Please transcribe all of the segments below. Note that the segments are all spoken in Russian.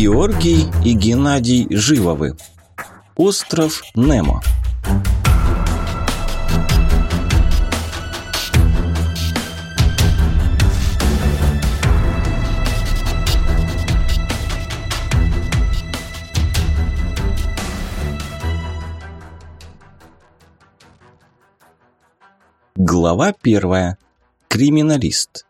Георгий и Геннадий Живовы. Остров Немо. Глава первая. Криминалист.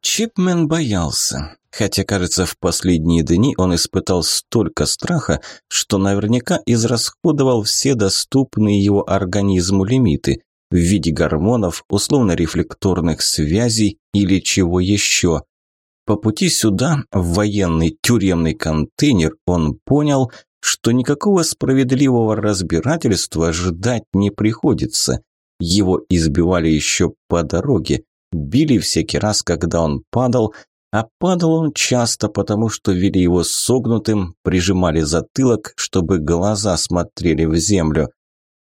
Чипмен боялся. Хотя, кажется, в последние дни он испытал столько страха, что наверняка израсходовал все доступные его организму лимиты в виде гормонов, условно-рефлекторных связей или чего еще. По пути сюда, в военный тюремный контейнер, он понял, что никакого справедливого разбирательства ждать не приходится. Его избивали еще по дороге, били всякий раз, когда он падал, а падал он часто, потому что вели его согнутым, прижимали затылок, чтобы глаза смотрели в землю.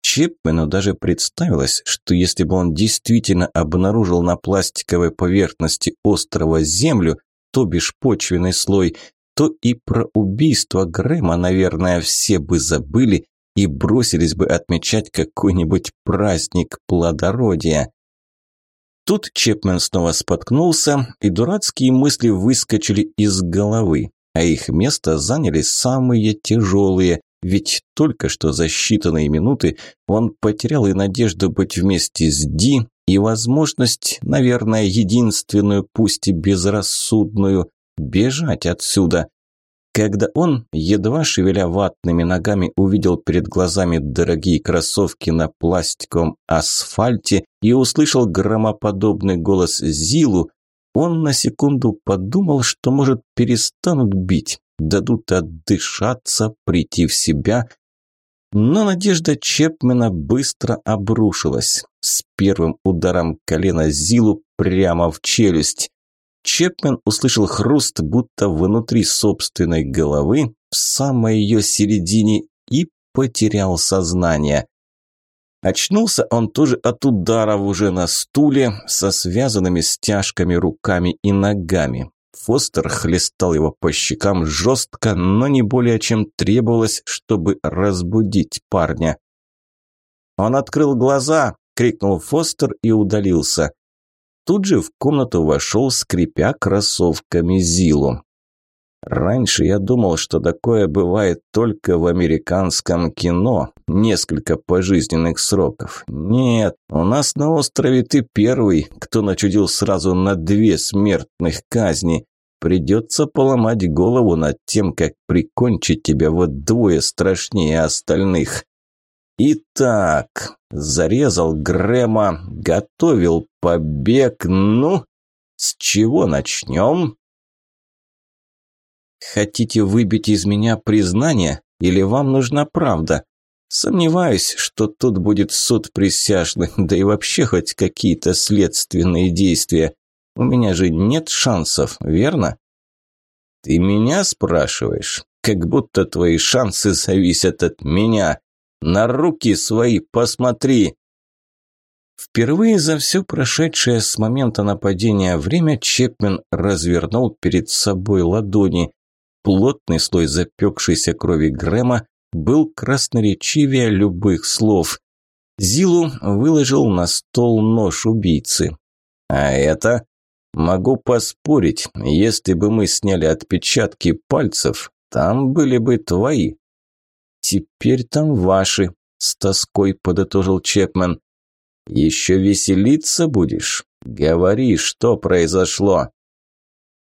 Чепмену даже представилось, что если бы он действительно обнаружил на пластиковой поверхности острова землю, то бишь почвенный слой, то и про убийство Грэма, наверное, все бы забыли и бросились бы отмечать какой-нибудь праздник плодородия. Тут Чепмен снова споткнулся, и дурацкие мысли выскочили из головы, а их место заняли самые тяжелые, ведь только что за считанные минуты он потерял и надежду быть вместе с Ди, и возможность, наверное, единственную, пусть и безрассудную, бежать отсюда. Когда он, едва шевеля ватными ногами, увидел перед глазами дорогие кроссовки на пластиковом асфальте и услышал громоподобный голос Зилу, он на секунду подумал, что, может, перестанут бить, дадут отдышаться, прийти в себя. Но надежда Чепмена быстро обрушилась. С первым ударом колена Зилу прямо в челюсть. Чепмен услышал хруст, будто внутри собственной головы, в самой ее середине, и потерял сознание. Очнулся он тоже от ударов уже на стуле, со связанными стяжками руками и ногами. Фостер хлестал его по щекам жестко, но не более чем требовалось, чтобы разбудить парня. «Он открыл глаза!» – крикнул Фостер и удалился. Тут же в комнату вошел, скрипя кроссовками Зилу. Раньше я думал, что такое бывает только в американском кино. Несколько пожизненных сроков. Нет, у нас на острове ты первый, кто начудил сразу на две смертных казни. Придется поломать голову над тем, как прикончить тебя вот двое страшнее остальных. Итак, зарезал Грэма, готовил побег, ну, с чего начнем? Хотите выбить из меня признание или вам нужна правда? Сомневаюсь, что тут будет суд присяжных, да и вообще хоть какие-то следственные действия. У меня же нет шансов, верно? Ты меня спрашиваешь? Как будто твои шансы зависят от меня. На руки свои посмотри!» Впервые за все прошедшее с момента нападения время Чепмен развернул перед собой ладони. Плотный слой запекшейся крови Грэма был красноречивее любых слов. Зилу выложил на стол нож убийцы. «А это?» «Могу поспорить, если бы мы сняли отпечатки пальцев, там были бы твои». «Теперь там ваши», – с тоской подытожил Чепмен. «Еще веселиться будешь? Говори, что произошло».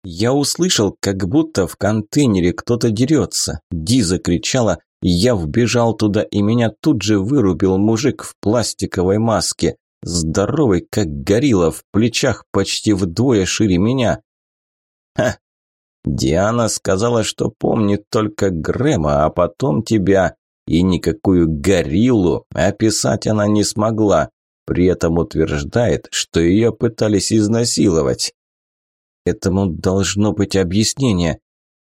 Я услышал, как будто в контейнере кто-то дерется. Ди закричала, я вбежал туда, и меня тут же вырубил мужик в пластиковой маске. Здоровый, как горилла, в плечах почти вдвое шире меня. Ха, Диана сказала, что помнит только Грэма, а потом тебя, и никакую гориллу описать она не смогла. При этом утверждает, что ее пытались изнасиловать. Этому должно быть объяснение.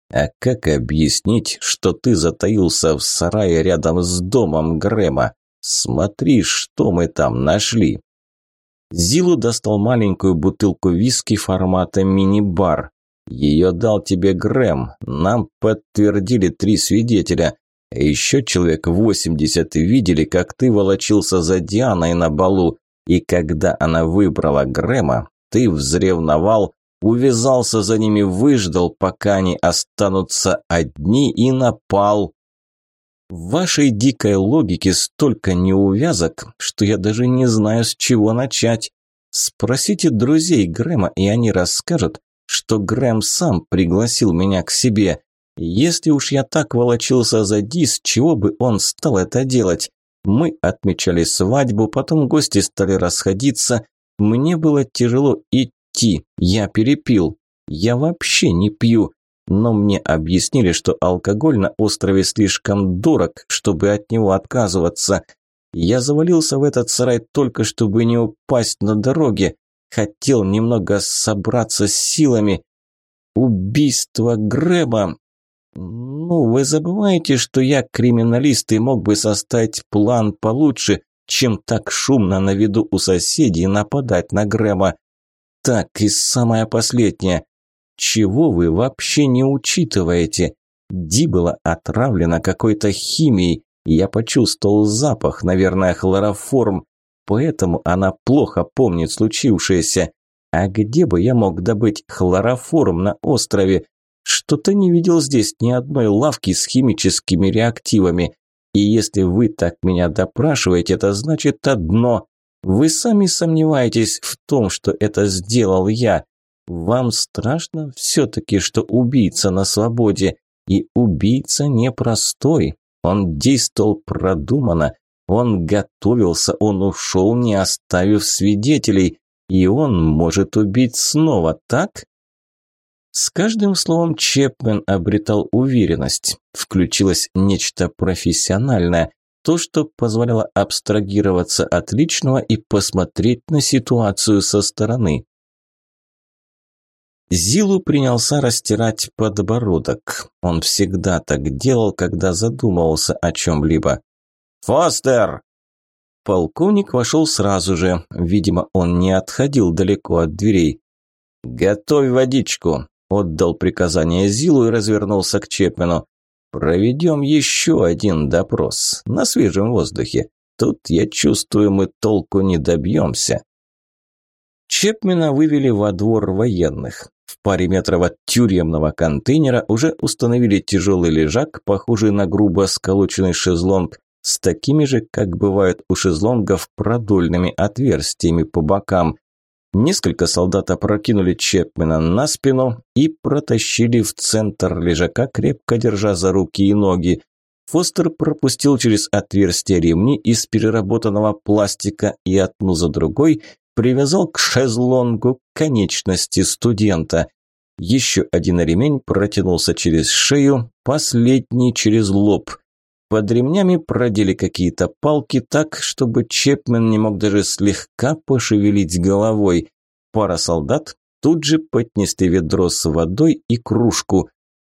А как объяснить, что ты затаился в сарае рядом с домом Грэма? Смотри, что мы там нашли. Зилу достал маленькую бутылку виски формата мини-бар. Ее дал тебе Грэм. Нам подтвердили три свидетеля. А еще человек восемьдесят видели, как ты волочился за Дианой на балу. И когда она выбрала Грэма, ты взревновал, увязался за ними, выждал, пока они останутся одни и напал. В вашей дикой логике столько неувязок, что я даже не знаю, с чего начать. Спросите друзей Грэма, и они расскажут, что Грэм сам пригласил меня к себе. Если уж я так волочился за Дис, чего бы он стал это делать? Мы отмечали свадьбу, потом гости стали расходиться. Мне было тяжело идти, я перепил. Я вообще не пью, но мне объяснили, что алкоголь на острове слишком дорог, чтобы от него отказываться. Я завалился в этот сарай только, чтобы не упасть на дороге. Хотел немного собраться с силами. Убийство Грэба. Ну, вы забываете, что я криминалист и мог бы составить план получше, чем так шумно на виду у соседей нападать на Грэма. Так, и самое последнее. Чего вы вообще не учитываете? Ди была отравлена какой-то химией. Я почувствовал запах, наверное, хлороформ. Поэтому она плохо помнит случившееся. А где бы я мог добыть хлороформ на острове? Что-то не видел здесь ни одной лавки с химическими реактивами. И если вы так меня допрашиваете, это значит одно. Вы сами сомневаетесь в том, что это сделал я. Вам страшно все-таки, что убийца на свободе. И убийца непростой. Он действовал продуманно. Он готовился, он ушел, не оставив свидетелей. И он может убить снова, так? С каждым словом Чепмен обретал уверенность. Включилось нечто профессиональное. То, что позволяло абстрагироваться от личного и посмотреть на ситуацию со стороны. Зилу принялся растирать подбородок. Он всегда так делал, когда задумывался о чем-либо. «Фостер!» Полковник вошел сразу же. Видимо, он не отходил далеко от дверей. «Готовь водичку!» – отдал приказание Зилу и развернулся к Чепмену. «Проведем еще один допрос на свежем воздухе. Тут, я чувствую, мы толку не добьемся». Чепмена вывели во двор военных. В паре метров от тюремного контейнера уже установили тяжелый лежак, похожий на грубо сколоченный шезлонг, с такими же, как бывают у шезлонгов, продольными отверстиями по бокам. Несколько солдат опрокинули Чепмена на спину и протащили в центр лежака, крепко держа за руки и ноги. Фостер пропустил через отверстие ремни из переработанного пластика и одну за другой привязал к шезлонгу конечности студента. Еще один ремень протянулся через шею, последний через лоб. Под ремнями продели какие-то палки так, чтобы Чепмен не мог даже слегка пошевелить головой. Пара солдат тут же поднесли ведро с водой и кружку.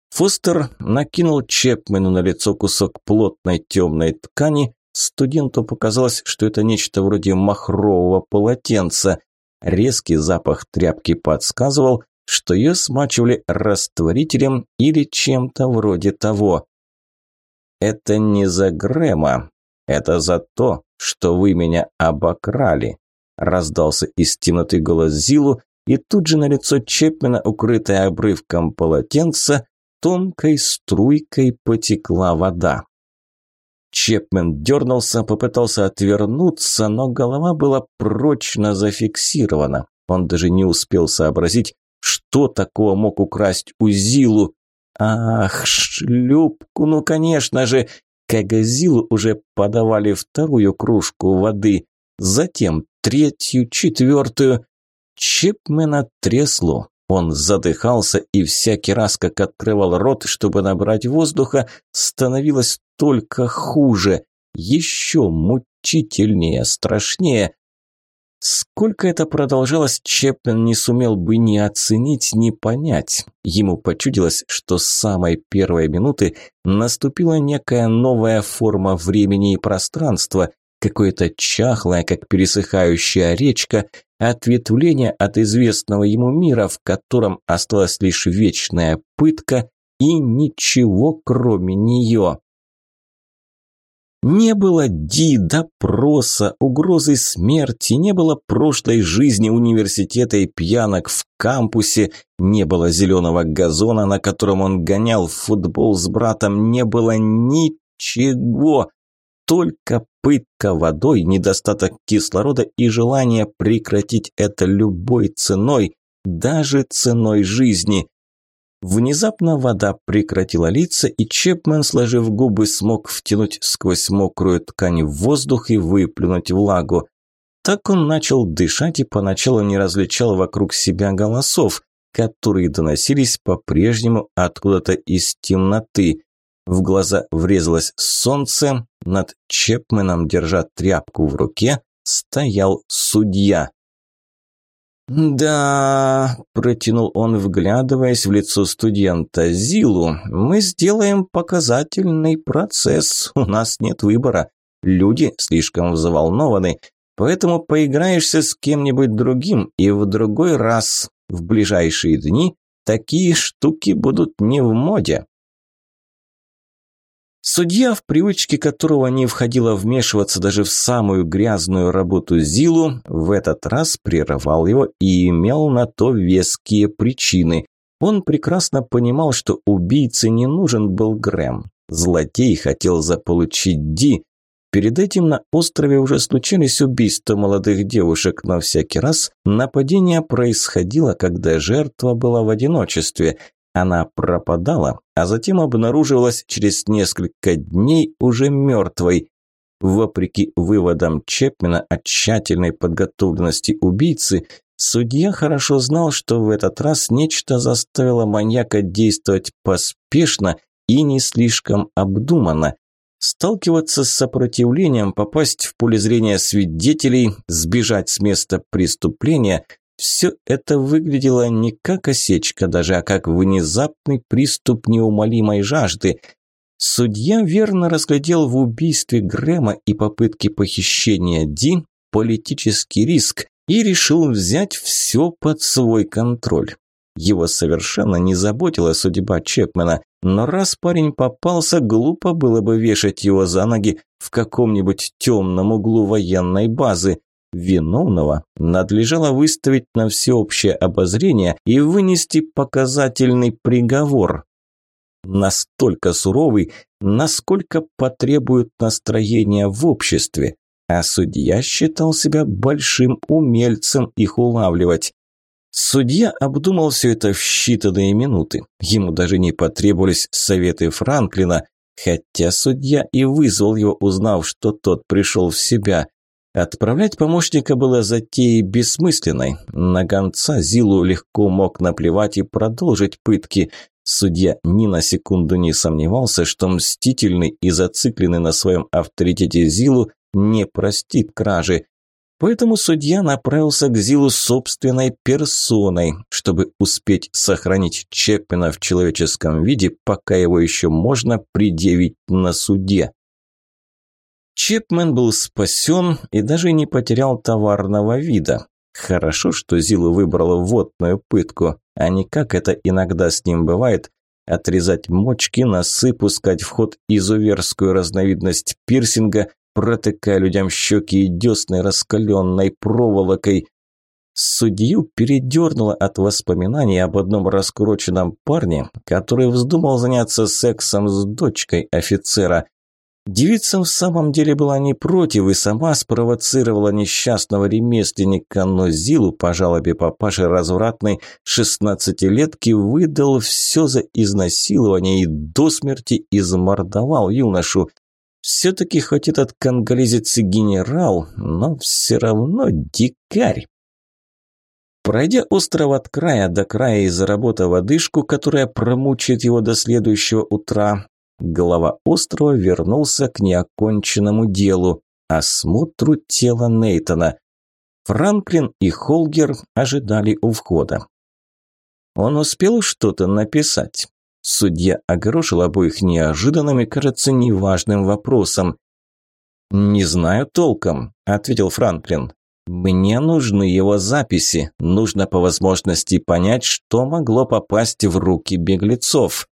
Фостер накинул Чепмену на лицо кусок плотной темной ткани, Студенту показалось, что это нечто вроде махрового полотенца. Резкий запах тряпки подсказывал, что ее смачивали растворителем или чем-то вроде того. «Это не за Грэма, это за то, что вы меня обокрали», раздался из темноты голос Зилу, и тут же на лицо Чепмена, укрытое обрывком полотенца, тонкой струйкой потекла вода. Чепмен дернулся, попытался отвернуться, но голова была прочно зафиксирована. Он даже не успел сообразить, что такого мог украсть у Зилу. Ах, шлюпку, ну конечно же! Как Зилу уже подавали вторую кружку воды, затем третью, четвертую. Чепмена трясло. Он задыхался, и всякий раз, как открывал рот, чтобы набрать воздуха, становилось только хуже, еще мучительнее, страшнее. Сколько это продолжалось, Чепмен не сумел бы ни оценить, ни понять. Ему почудилось, что с самой первой минуты наступила некая новая форма времени и пространства, какое-то чахлое, как пересыхающая речка, ответвление от известного ему мира, в котором осталась лишь вечная пытка и ничего кроме нее. Не было Ди, допроса, угрозы смерти, не было прошлой жизни университета и пьянок в кампусе, не было зеленого газона, на котором он гонял в футбол с братом, не было ничего, только пытка водой, недостаток кислорода и желание прекратить это любой ценой, даже ценой жизни. Внезапно вода прекратила литься, и Чепмен, сложив губы, смог втянуть сквозь мокрую ткань в воздух и выплюнуть влагу. Так он начал дышать и поначалу не различал вокруг себя голосов, которые доносились по-прежнему откуда-то из темноты. В глаза врезалось солнце, над Чепменом, держа тряпку в руке, стоял судья. «Да», – протянул он, вглядываясь в лицо студента Зилу, – «мы сделаем показательный процесс, у нас нет выбора. Люди слишком взволнованы, поэтому поиграешься с кем-нибудь другим, и в другой раз, в ближайшие дни, такие штуки будут не в моде». Судья, в привычке которого не входило вмешиваться даже в самую грязную работу Зилу, в этот раз прервал его и имел на то веские причины. Он прекрасно понимал, что убийце не нужен был Грэм. Злодей хотел заполучить Ди. Перед этим на острове уже случались убийства молодых девушек, но всякий раз нападение происходило, когда жертва была в одиночестве – она пропадала, а затем обнаруживалась через несколько дней уже мертвой. Вопреки выводам Чепмена о тщательной подготовленности убийцы, судья хорошо знал, что в этот раз нечто заставило маньяка действовать поспешно и не слишком обдуманно. Сталкиваться с сопротивлением, попасть в поле зрения свидетелей, сбежать с места преступления – все это выглядело не как осечка даже, а как внезапный приступ неумолимой жажды. Судья верно разглядел в убийстве Грэма и попытке похищения Ди политический риск и решил взять все под свой контроль. Его совершенно не заботила судьба Чепмена, но раз парень попался, глупо было бы вешать его за ноги в каком-нибудь темном углу военной базы. Виновного надлежало выставить на всеобщее обозрение и вынести показательный приговор. Настолько суровый, насколько потребует настроения в обществе. А судья считал себя большим умельцем их улавливать. Судья обдумал все это в считанные минуты. Ему даже не потребовались советы Франклина, хотя судья и вызвал его, узнав, что тот пришел в себя. Отправлять помощника было затеей бессмысленной. На гонца Зилу легко мог наплевать и продолжить пытки. Судья ни на секунду не сомневался, что мстительный и зацикленный на своем авторитете Зилу не простит кражи. Поэтому судья направился к Зилу собственной персоной, чтобы успеть сохранить Чеппина в человеческом виде, пока его еще можно предъявить на суде. Чепмен был спасен и даже не потерял товарного вида. Хорошо, что Зилу выбрала водную пытку, а не как это иногда с ним бывает, отрезать мочки, носы, пускать в ход изуверскую разновидность пирсинга, протыкая людям щеки и десны раскаленной проволокой. Судью передернуло от воспоминаний об одном раскуроченном парне, который вздумал заняться сексом с дочкой офицера. Девица в самом деле была не против и сама спровоцировала несчастного ремесленника, но Зилу по жалобе папаши развратной шестнадцатилетки выдал все за изнасилование и до смерти измордовал юношу. Все-таки хоть этот конголезец и генерал, но все равно дикарь. Пройдя остров от края до края и заработав одышку, которая промучает его до следующего утра, Глава острова вернулся к неоконченному делу – осмотру тела Нейтона. Франклин и Холгер ожидали у входа. Он успел что-то написать. Судья огорошил обоих неожиданным и, кажется, неважным вопросом. «Не знаю толком», – ответил Франклин. «Мне нужны его записи. Нужно по возможности понять, что могло попасть в руки беглецов».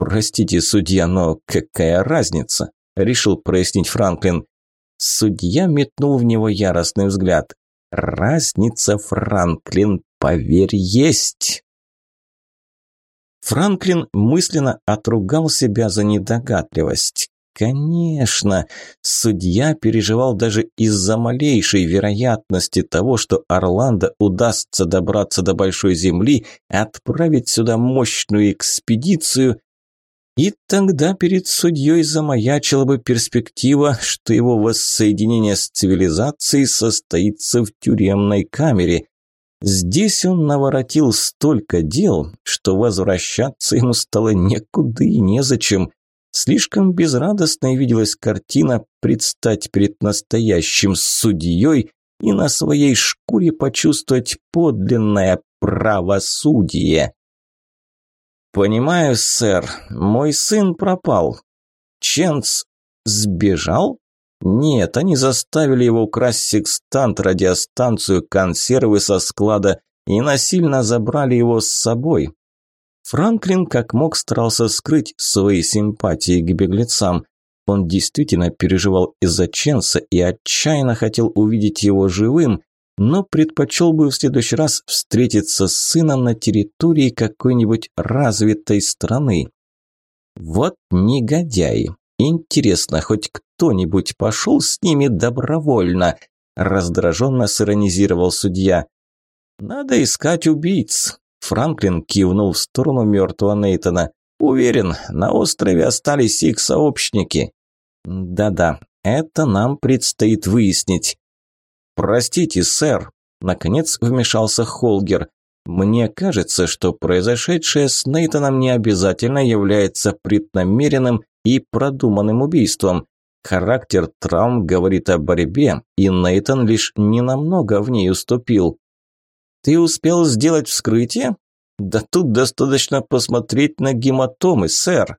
«Простите, судья, но какая разница?» – решил прояснить Франклин. Судья метнул в него яростный взгляд. «Разница, Франклин, поверь, есть!» Франклин мысленно отругал себя за недогадливость. Конечно, судья переживал даже из-за малейшей вероятности того, что Орландо удастся добраться до Большой Земли, отправить сюда мощную экспедицию, и тогда перед судьей замаячила бы перспектива, что его воссоединение с цивилизацией состоится в тюремной камере. Здесь он наворотил столько дел, что возвращаться ему стало некуда и незачем. Слишком безрадостной виделась картина предстать перед настоящим судьей и на своей шкуре почувствовать подлинное правосудие. «Понимаю, сэр, мой сын пропал. Ченц сбежал?» «Нет, они заставили его украсть секстант, радиостанцию, консервы со склада и насильно забрали его с собой. Франклин как мог старался скрыть свои симпатии к беглецам. Он действительно переживал из-за Ченса и отчаянно хотел увидеть его живым, но предпочел бы в следующий раз встретиться с сыном на территории какой-нибудь развитой страны. Вот негодяи. Интересно, хоть кто-нибудь пошел с ними добровольно? Раздраженно сиронизировал судья. Надо искать убийц. Франклин кивнул в сторону мертвого Нейтона. «Уверен, на острове остались их сообщники». «Да-да, это нам предстоит выяснить». «Простите, сэр», – наконец вмешался Холгер. «Мне кажется, что произошедшее с Нейтоном не обязательно является преднамеренным и продуманным убийством. Характер травм говорит о борьбе, и Нейтон лишь ненамного в ней уступил. Ты успел сделать вскрытие? Да тут достаточно посмотреть на гематомы, сэр.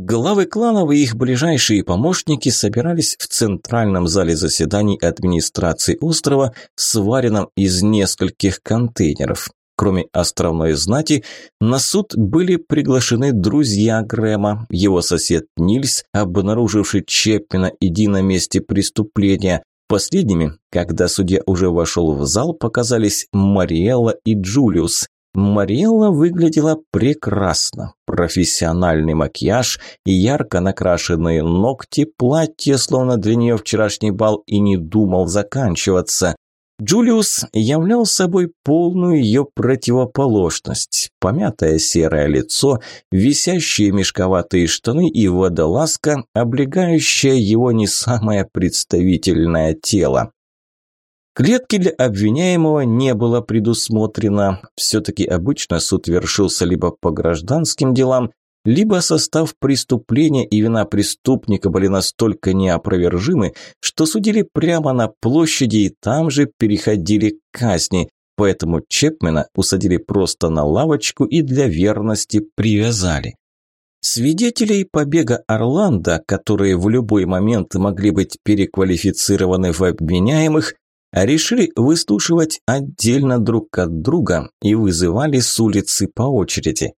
Главы кланов и их ближайшие помощники собирались в центральном зале заседаний администрации острова, сваренном из нескольких контейнеров. Кроме островной знати, на суд были приглашены друзья Грэма, его сосед Нильс, обнаруживший Чеппина и Ди на месте преступления, Последними, когда судья уже вошел в зал, показались Мариэлла и Джулиус. Мариэлла выглядела прекрасно. Профессиональный макияж, ярко накрашенные ногти, платье, словно для нее вчерашний бал и не думал заканчиваться. Джулиус являл собой полную ее противоположность. Помятое серое лицо, висящие мешковатые штаны и водолазка, облегающая его не самое представительное тело. Клетки для обвиняемого не было предусмотрено. Все-таки обычно суд вершился либо по гражданским делам, либо состав преступления и вина преступника были настолько неопровержимы, что судили прямо на площади и там же переходили к казни. Поэтому Чепмена усадили просто на лавочку и для верности привязали. Свидетелей побега Орландо, которые в любой момент могли быть переквалифицированы в обвиняемых, решили выслушивать отдельно друг от друга и вызывали с улицы по очереди.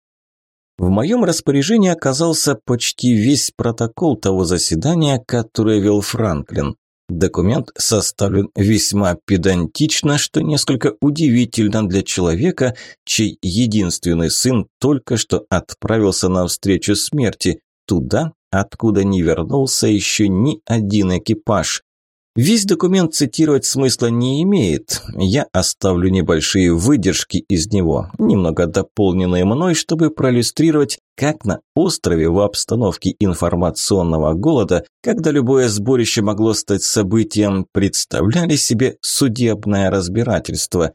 В моем распоряжении оказался почти весь протокол того заседания, которое вел Франклин. Документ составлен весьма педантично, что несколько удивительно для человека, чей единственный сын только что отправился на встречу смерти, туда, откуда не вернулся еще ни один экипаж. Весь документ цитировать смысла не имеет. Я оставлю небольшие выдержки из него, немного дополненные мной, чтобы проиллюстрировать, как на острове в обстановке информационного голода, когда любое сборище могло стать событием, представляли себе судебное разбирательство.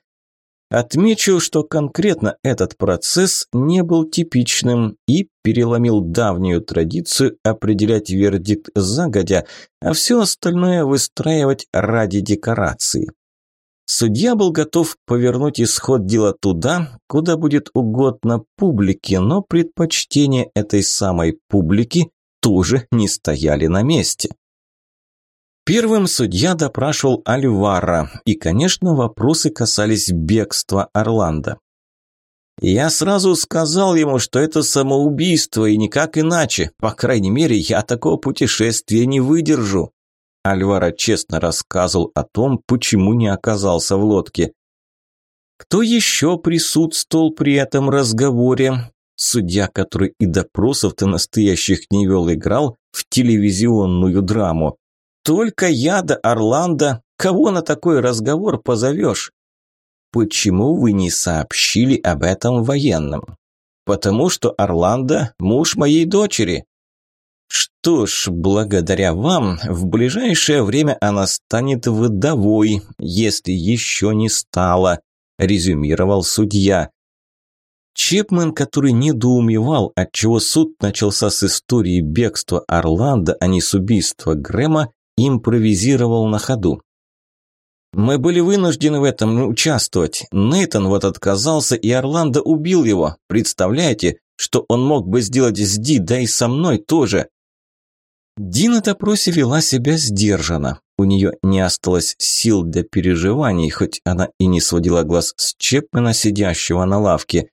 Отмечу, что конкретно этот процесс не был типичным и переломил давнюю традицию определять вердикт загодя, а все остальное выстраивать ради декорации. Судья был готов повернуть исход дела туда, куда будет угодно публике, но предпочтение этой самой публики тоже не стояли на месте. Первым судья допрашивал Альвара, и, конечно, вопросы касались бегства Орландо. Я сразу сказал ему, что это самоубийство и никак иначе. По крайней мере, я такого путешествия не выдержу. Альвара честно рассказывал о том, почему не оказался в лодке. Кто еще присутствовал при этом разговоре? Судья, который и допросов-то настоящих не вел, играл в телевизионную драму. Только я да Орландо. Кого на такой разговор позовешь? Почему вы не сообщили об этом военным? Потому что Орландо – муж моей дочери. Что ж, благодаря вам, в ближайшее время она станет вдовой, если еще не стала, резюмировал судья. Чепмен, который недоумевал, отчего суд начался с истории бегства Орландо, а не с убийства Грэма, импровизировал на ходу. Мы были вынуждены в этом участвовать. Нейтон вот отказался, и Орландо убил его. Представляете, что он мог бы сделать с Ди, да и со мной тоже. Ди на допросе вела себя сдержанно. У нее не осталось сил для переживаний, хоть она и не сводила глаз с Чепмена, сидящего на лавке.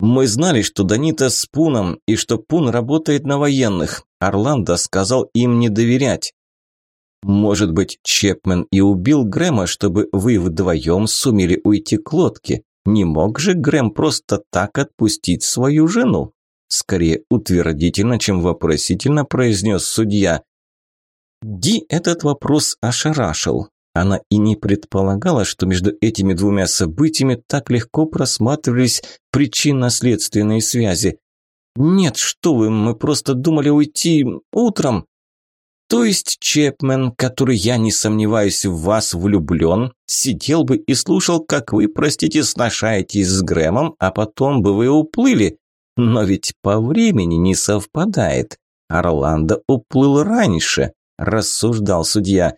Мы знали, что Данита с Пуном, и что Пун работает на военных. Орландо сказал им не доверять. Может быть, Чепмен и убил Грэма, чтобы вы вдвоем сумели уйти к лодке. Не мог же Грэм просто так отпустить свою жену? Скорее утвердительно, чем вопросительно произнес судья. Ди этот вопрос ошарашил. Она и не предполагала, что между этими двумя событиями так легко просматривались причинно-следственные связи. «Нет, что вы, мы просто думали уйти утром», то есть Чепмен, который, я не сомневаюсь, в вас влюблен, сидел бы и слушал, как вы, простите, сношаетесь с Грэмом, а потом бы вы уплыли. Но ведь по времени не совпадает. Орландо уплыл раньше, рассуждал судья.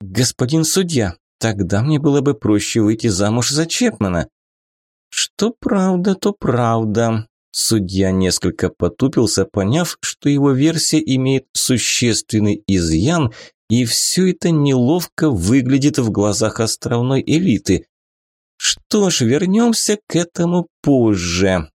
Господин судья, тогда мне было бы проще выйти замуж за Чепмена. Что правда, то правда, Судья несколько потупился, поняв, что его версия имеет существенный изъян, и все это неловко выглядит в глазах островной элиты. Что ж, вернемся к этому позже.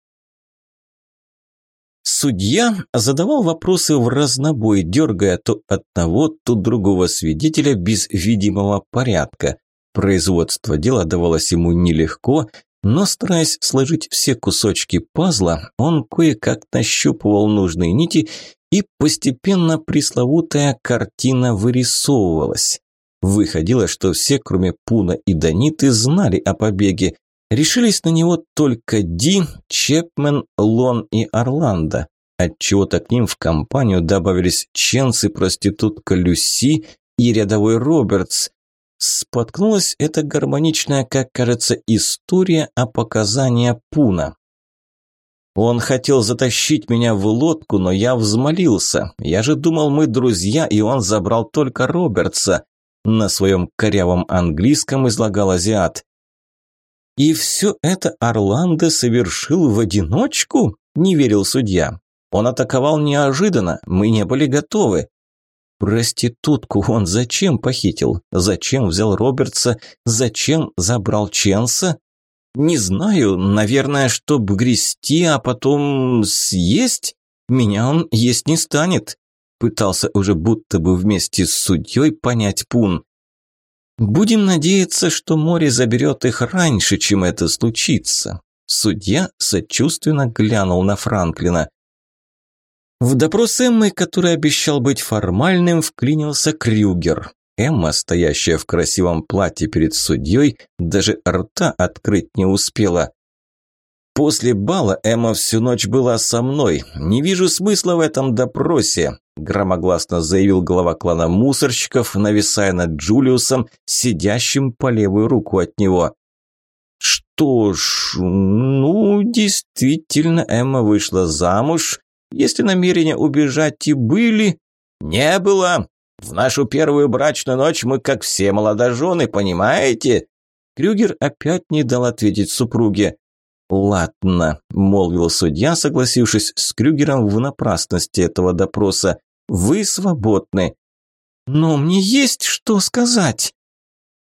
Судья задавал вопросы в разнобой, дергая то одного, то другого свидетеля без видимого порядка. Производство дела давалось ему нелегко, но, стараясь сложить все кусочки пазла, он кое-как нащупывал нужные нити, и постепенно пресловутая картина вырисовывалась. Выходило, что все, кроме Пуна и Даниты, знали о побеге. Решились на него только Ди, Чепмен, Лон и Орландо. Отчего-то к ним в компанию добавились Ченс и проститутка Люси и рядовой Робертс, Споткнулась эта гармоничная, как кажется, история о показания Пуна. Он хотел затащить меня в лодку, но я взмолился. Я же думал, мы друзья, и он забрал только Робертса. На своем корявом английском излагал азиат. «И все это Орландо совершил в одиночку?» – не верил судья. «Он атаковал неожиданно, мы не были готовы. Проститутку он зачем похитил? Зачем взял Робертса? Зачем забрал Ченса? Не знаю, наверное, чтоб грести, а потом съесть? Меня он есть не станет. Пытался уже будто бы вместе с судьей понять Пун. Будем надеяться, что море заберет их раньше, чем это случится. Судья сочувственно глянул на Франклина. В допрос Эммы, который обещал быть формальным, вклинился Крюгер. Эмма, стоящая в красивом платье перед судьей, даже рта открыть не успела. «После бала Эмма всю ночь была со мной. Не вижу смысла в этом допросе», – громогласно заявил глава клана мусорщиков, нависая над Джулиусом, сидящим по левую руку от него. «Что ж, ну, действительно, Эмма вышла замуж если намерения убежать и были... Не было. В нашу первую брачную ночь мы как все молодожены, понимаете? Крюгер опять не дал ответить супруге. «Ладно», – молвил судья, согласившись с Крюгером в напрасности этого допроса. «Вы свободны». «Но мне есть что сказать».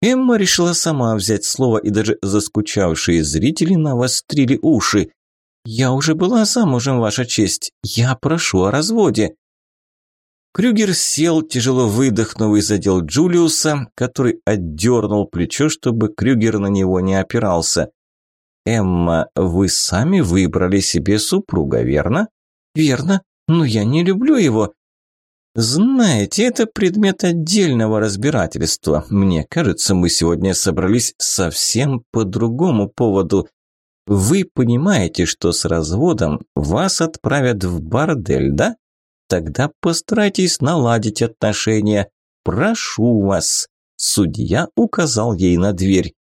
Эмма решила сама взять слово, и даже заскучавшие зрители навострили уши. «Я уже была замужем, Ваша честь. Я прошу о разводе». Крюгер сел, тяжело выдохнув и задел Джулиуса, который отдернул плечо, чтобы Крюгер на него не опирался. «Эмма, вы сами выбрали себе супруга, верно?» «Верно, но я не люблю его. «Знаете, это предмет отдельного разбирательства. Мне кажется, мы сегодня собрались совсем по другому поводу. Вы понимаете, что с разводом вас отправят в бордель, да? Тогда постарайтесь наладить отношения. Прошу вас». Судья указал ей на дверь.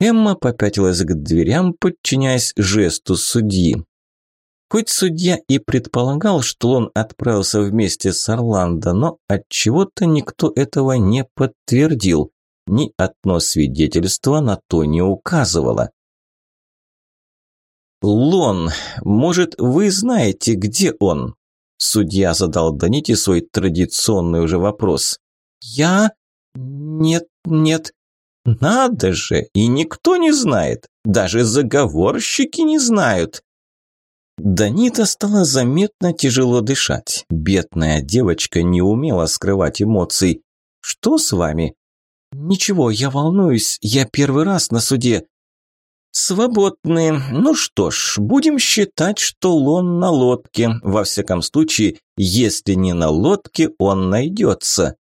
Эмма попятилась к дверям, подчиняясь жесту судьи. Хоть судья и предполагал, что он отправился вместе с Орландо, но от чего то никто этого не подтвердил. Ни одно свидетельство на то не указывало. «Лон, может, вы знаете, где он?» Судья задал Даните свой традиционный уже вопрос. «Я? Нет, нет. Надо же, и никто не знает. Даже заговорщики не знают. Данита стала заметно тяжело дышать. Бедная девочка не умела скрывать эмоций. «Что с вами?» «Ничего, я волнуюсь. Я первый раз на суде». «Свободны. Ну что ж, будем считать, что Лон на лодке. Во всяком случае, если не на лодке, он найдется».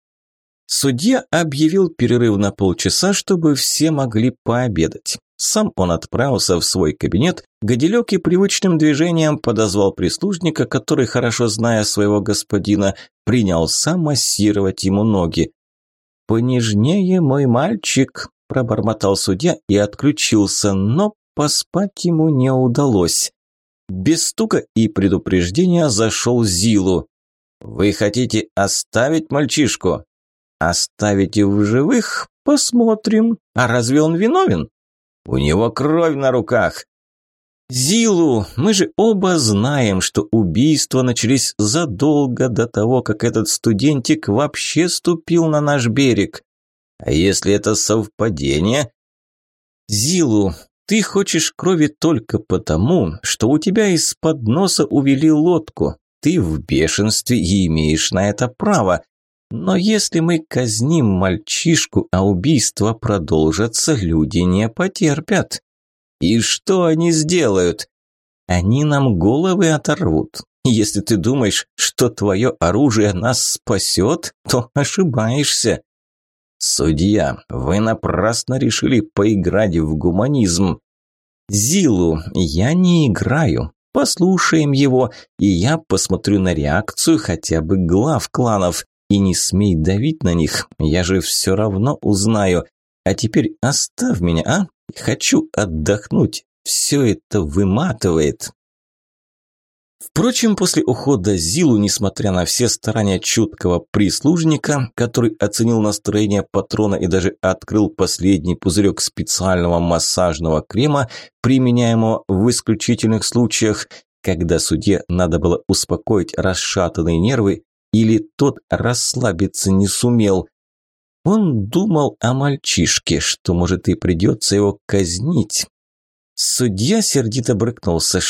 Судья объявил перерыв на полчаса, чтобы все могли пообедать. Сам он отправился в свой кабинет, Гадилек и привычным движением подозвал прислужника, который, хорошо зная своего господина, принялся массировать ему ноги. «Понежнее, мой мальчик», – пробормотал судья и отключился, но поспать ему не удалось. Без стука и предупреждения зашел Зилу. «Вы хотите оставить мальчишку?» «Оставите в живых? Посмотрим. А разве он виновен?» У него кровь на руках. Зилу, мы же оба знаем, что убийства начались задолго до того, как этот студентик вообще ступил на наш берег. А если это совпадение? Зилу, ты хочешь крови только потому, что у тебя из-под носа увели лодку. Ты в бешенстве и имеешь на это право. Но если мы казним мальчишку, а убийства продолжатся, люди не потерпят. И что они сделают? Они нам головы оторвут. Если ты думаешь, что твое оружие нас спасет, то ошибаешься. Судья, вы напрасно решили поиграть в гуманизм. Зилу, я не играю. Послушаем его, и я посмотрю на реакцию хотя бы глав кланов. И не смей давить на них, я же все равно узнаю. А теперь оставь меня, а? Хочу отдохнуть. Все это выматывает. Впрочем, после ухода Зилу, несмотря на все старания чуткого прислужника, который оценил настроение патрона и даже открыл последний пузырек специального массажного крема, применяемого в исключительных случаях, когда судье надо было успокоить расшатанные нервы, или тот расслабиться не сумел. Он думал о мальчишке, что, может, и придется его казнить. Судья сердито брыкнулся.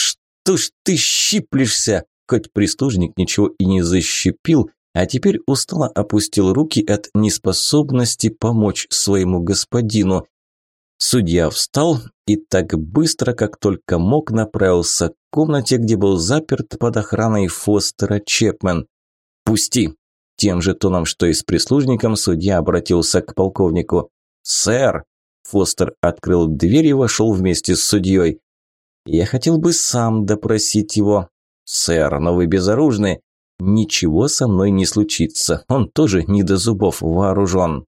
«Что ж ты щиплешься?» Хоть прислужник ничего и не защипил, а теперь устало опустил руки от неспособности помочь своему господину. Судья встал и так быстро, как только мог, направился к комнате, где был заперт под охраной Фостера Чепмен. «Пусти!» Тем же тоном, что и с прислужником, судья обратился к полковнику. «Сэр!» Фостер открыл дверь и вошел вместе с судьей. «Я хотел бы сам допросить его». «Сэр, но вы безоружны». «Ничего со мной не случится. Он тоже не до зубов вооружен».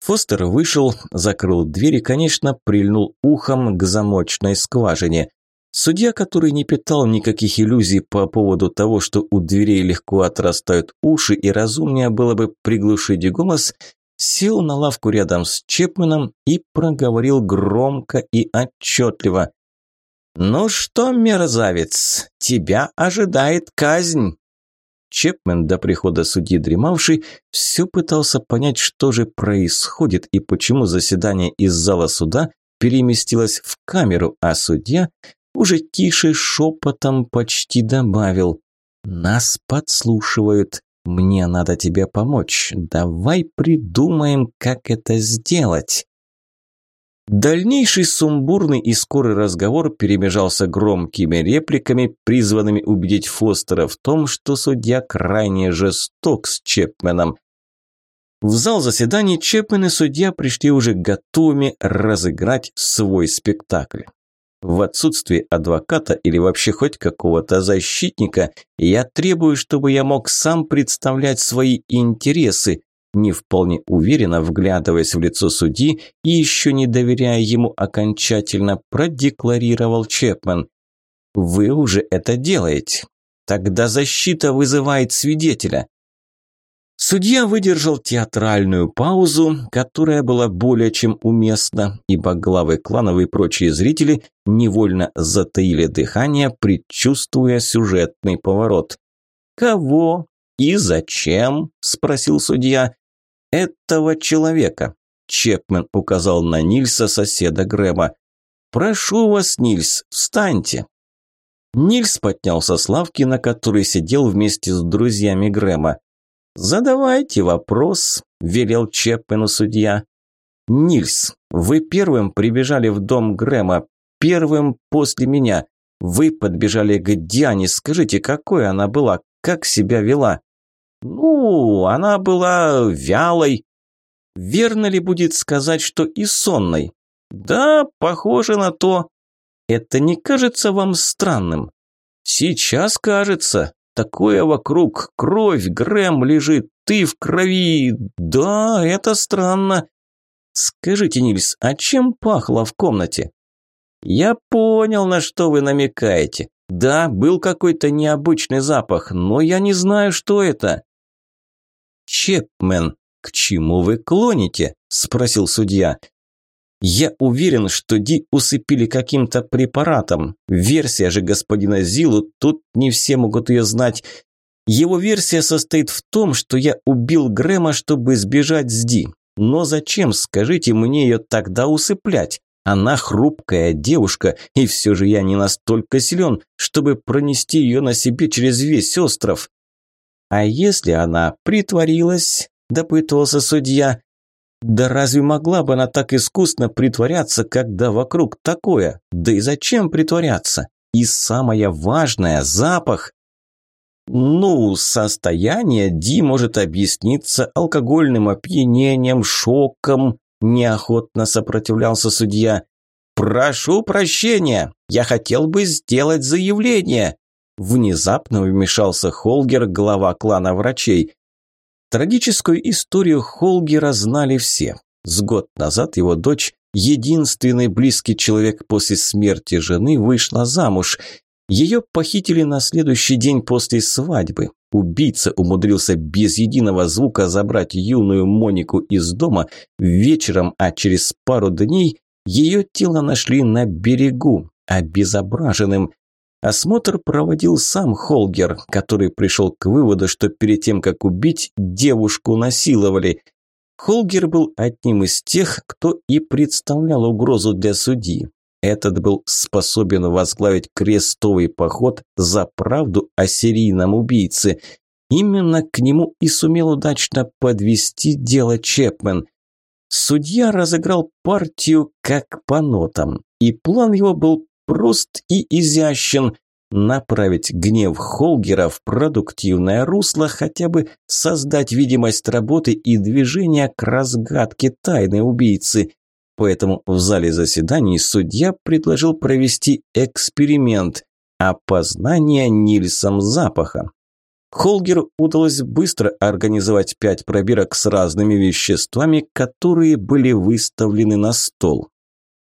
Фостер вышел, закрыл дверь и, конечно, прильнул ухом к замочной скважине. Судья, который не питал никаких иллюзий по поводу того, что у дверей легко отрастают уши и разумнее было бы приглушить голос, сел на лавку рядом с Чепменом и проговорил громко и отчетливо. «Ну что, мерзавец, тебя ожидает казнь!» Чепмен, до прихода судьи дремавший, все пытался понять, что же происходит и почему заседание из зала суда переместилось в камеру, а судья уже тише шепотом почти добавил «Нас подслушивают, мне надо тебе помочь, давай придумаем, как это сделать». Дальнейший сумбурный и скорый разговор перемежался громкими репликами, призванными убедить Фостера в том, что судья крайне жесток с Чепменом. В зал заседаний Чепмен и судья пришли уже готовыми разыграть свой спектакль. В отсутствие адвоката или вообще хоть какого-то защитника, я требую, чтобы я мог сам представлять свои интересы, не вполне уверенно вглядываясь в лицо судьи и еще не доверяя ему окончательно, продекларировал Чепмен. «Вы уже это делаете. Тогда защита вызывает свидетеля». Судья выдержал театральную паузу, которая была более чем уместна, ибо главы кланов и прочие зрители невольно затаили дыхание, предчувствуя сюжетный поворот. «Кого и зачем?» – спросил судья этого человека. Чепмен указал на Нильса, соседа Грэма. «Прошу вас, Нильс, встаньте!» Нильс поднялся с лавки, на которой сидел вместе с друзьями Грэма. «Задавайте вопрос», – велел Чепмену судья. «Нильс, вы первым прибежали в дом Грэма, первым после меня. Вы подбежали к Диане, скажите, какой она была, как себя вела?» Ну, она была вялой. Верно ли будет сказать, что и сонной? Да, похоже на то. Это не кажется вам странным? Сейчас кажется. Такое вокруг, кровь, Грэм лежит, ты в крови. Да, это странно. Скажите, Нильс, а чем пахло в комнате? Я понял, на что вы намекаете. Да, был какой-то необычный запах, но я не знаю, что это. Чепмен, к чему вы клоните?» – спросил судья. «Я уверен, что Ди усыпили каким-то препаратом. Версия же господина Зилу, тут не все могут ее знать. Его версия состоит в том, что я убил Грэма, чтобы сбежать с Ди. Но зачем, скажите мне, ее тогда усыплять? Она хрупкая девушка, и все же я не настолько силен, чтобы пронести ее на себе через весь остров. «А если она притворилась?» – допытывался судья. «Да разве могла бы она так искусно притворяться, когда вокруг такое? Да и зачем притворяться? И самое важное – запах!» Ну, состояние Ди может объясниться алкогольным опьянением, шоком, неохотно сопротивлялся судья. Прошу прощения, я хотел бы сделать заявление. Внезапно вмешался Холгер, глава клана врачей. Трагическую историю Холгера знали все. С год назад его дочь, единственный близкий человек после смерти жены, вышла замуж. Ее похитили на следующий день после свадьбы. Убийца умудрился без единого звука забрать юную Монику из дома вечером, а через пару дней ее тело нашли на берегу, обезображенным. Осмотр проводил сам Холгер, который пришел к выводу, что перед тем, как убить, девушку насиловали. Холгер был одним из тех, кто и представлял угрозу для судьи. Этот был способен возглавить крестовый поход за правду о серийном убийце. Именно к нему и сумел удачно подвести дело Чепмен. Судья разыграл партию как по нотам, и план его был прост и изящен. Направить гнев Холгера в продуктивное русло, хотя бы создать видимость работы и движения к разгадке тайны убийцы. Поэтому в зале заседаний судья предложил провести эксперимент – опознание Нильсом запаха. Холгеру удалось быстро организовать пять пробирок с разными веществами, которые были выставлены на стол.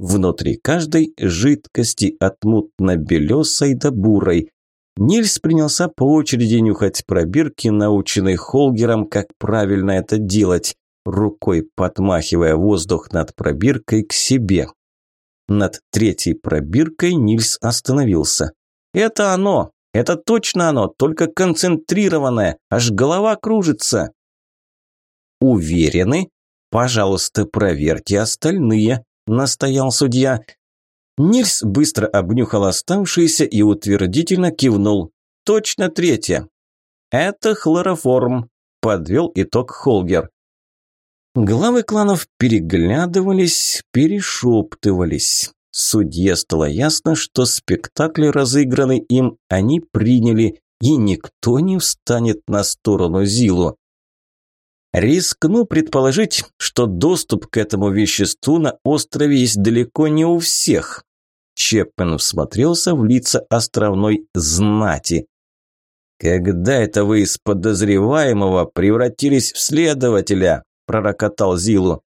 Внутри каждой жидкости от мутно-белесой до бурой. Нильс принялся по очереди нюхать пробирки, наученный Холгером, как правильно это делать. рукой подмахивая воздух над пробиркой к себе. Над третьей пробиркой Нильс остановился. «Это оно! Это точно оно, только концентрированное, аж голова кружится!» «Уверены? Пожалуйста, проверьте остальные», – настоял судья. Нильс быстро обнюхал оставшиеся и утвердительно кивнул. «Точно третья». «Это хлороформ», – подвел итог Холгер. Главы кланов переглядывались, перешептывались. Судье стало ясно, что спектакли, разыгранный им, они приняли, и никто не встанет на сторону Зилу. Рискну предположить, что доступ к этому веществу на острове есть далеко не у всех. Чепмен всмотрелся в лица островной знати. «Когда это вы из подозреваемого превратились в следователя?» пророкотал Зилу.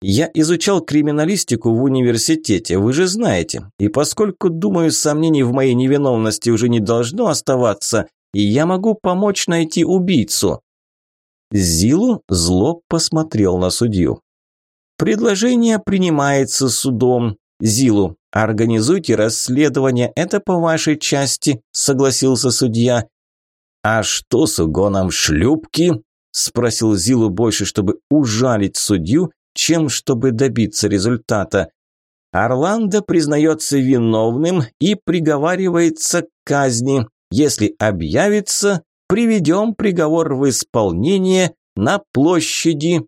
«Я изучал криминалистику в университете, вы же знаете. И поскольку, думаю, сомнений в моей невиновности уже не должно оставаться, и я могу помочь найти убийцу». Зилу зло посмотрел на судью. «Предложение принимается судом. Зилу, организуйте расследование, это по вашей части», – согласился судья. «А что с угоном шлюпки?» – спросил Зилу больше, чтобы ужалить судью, чем чтобы добиться результата. Орландо признается виновным и приговаривается к казни. Если объявится, приведем приговор в исполнение на площади.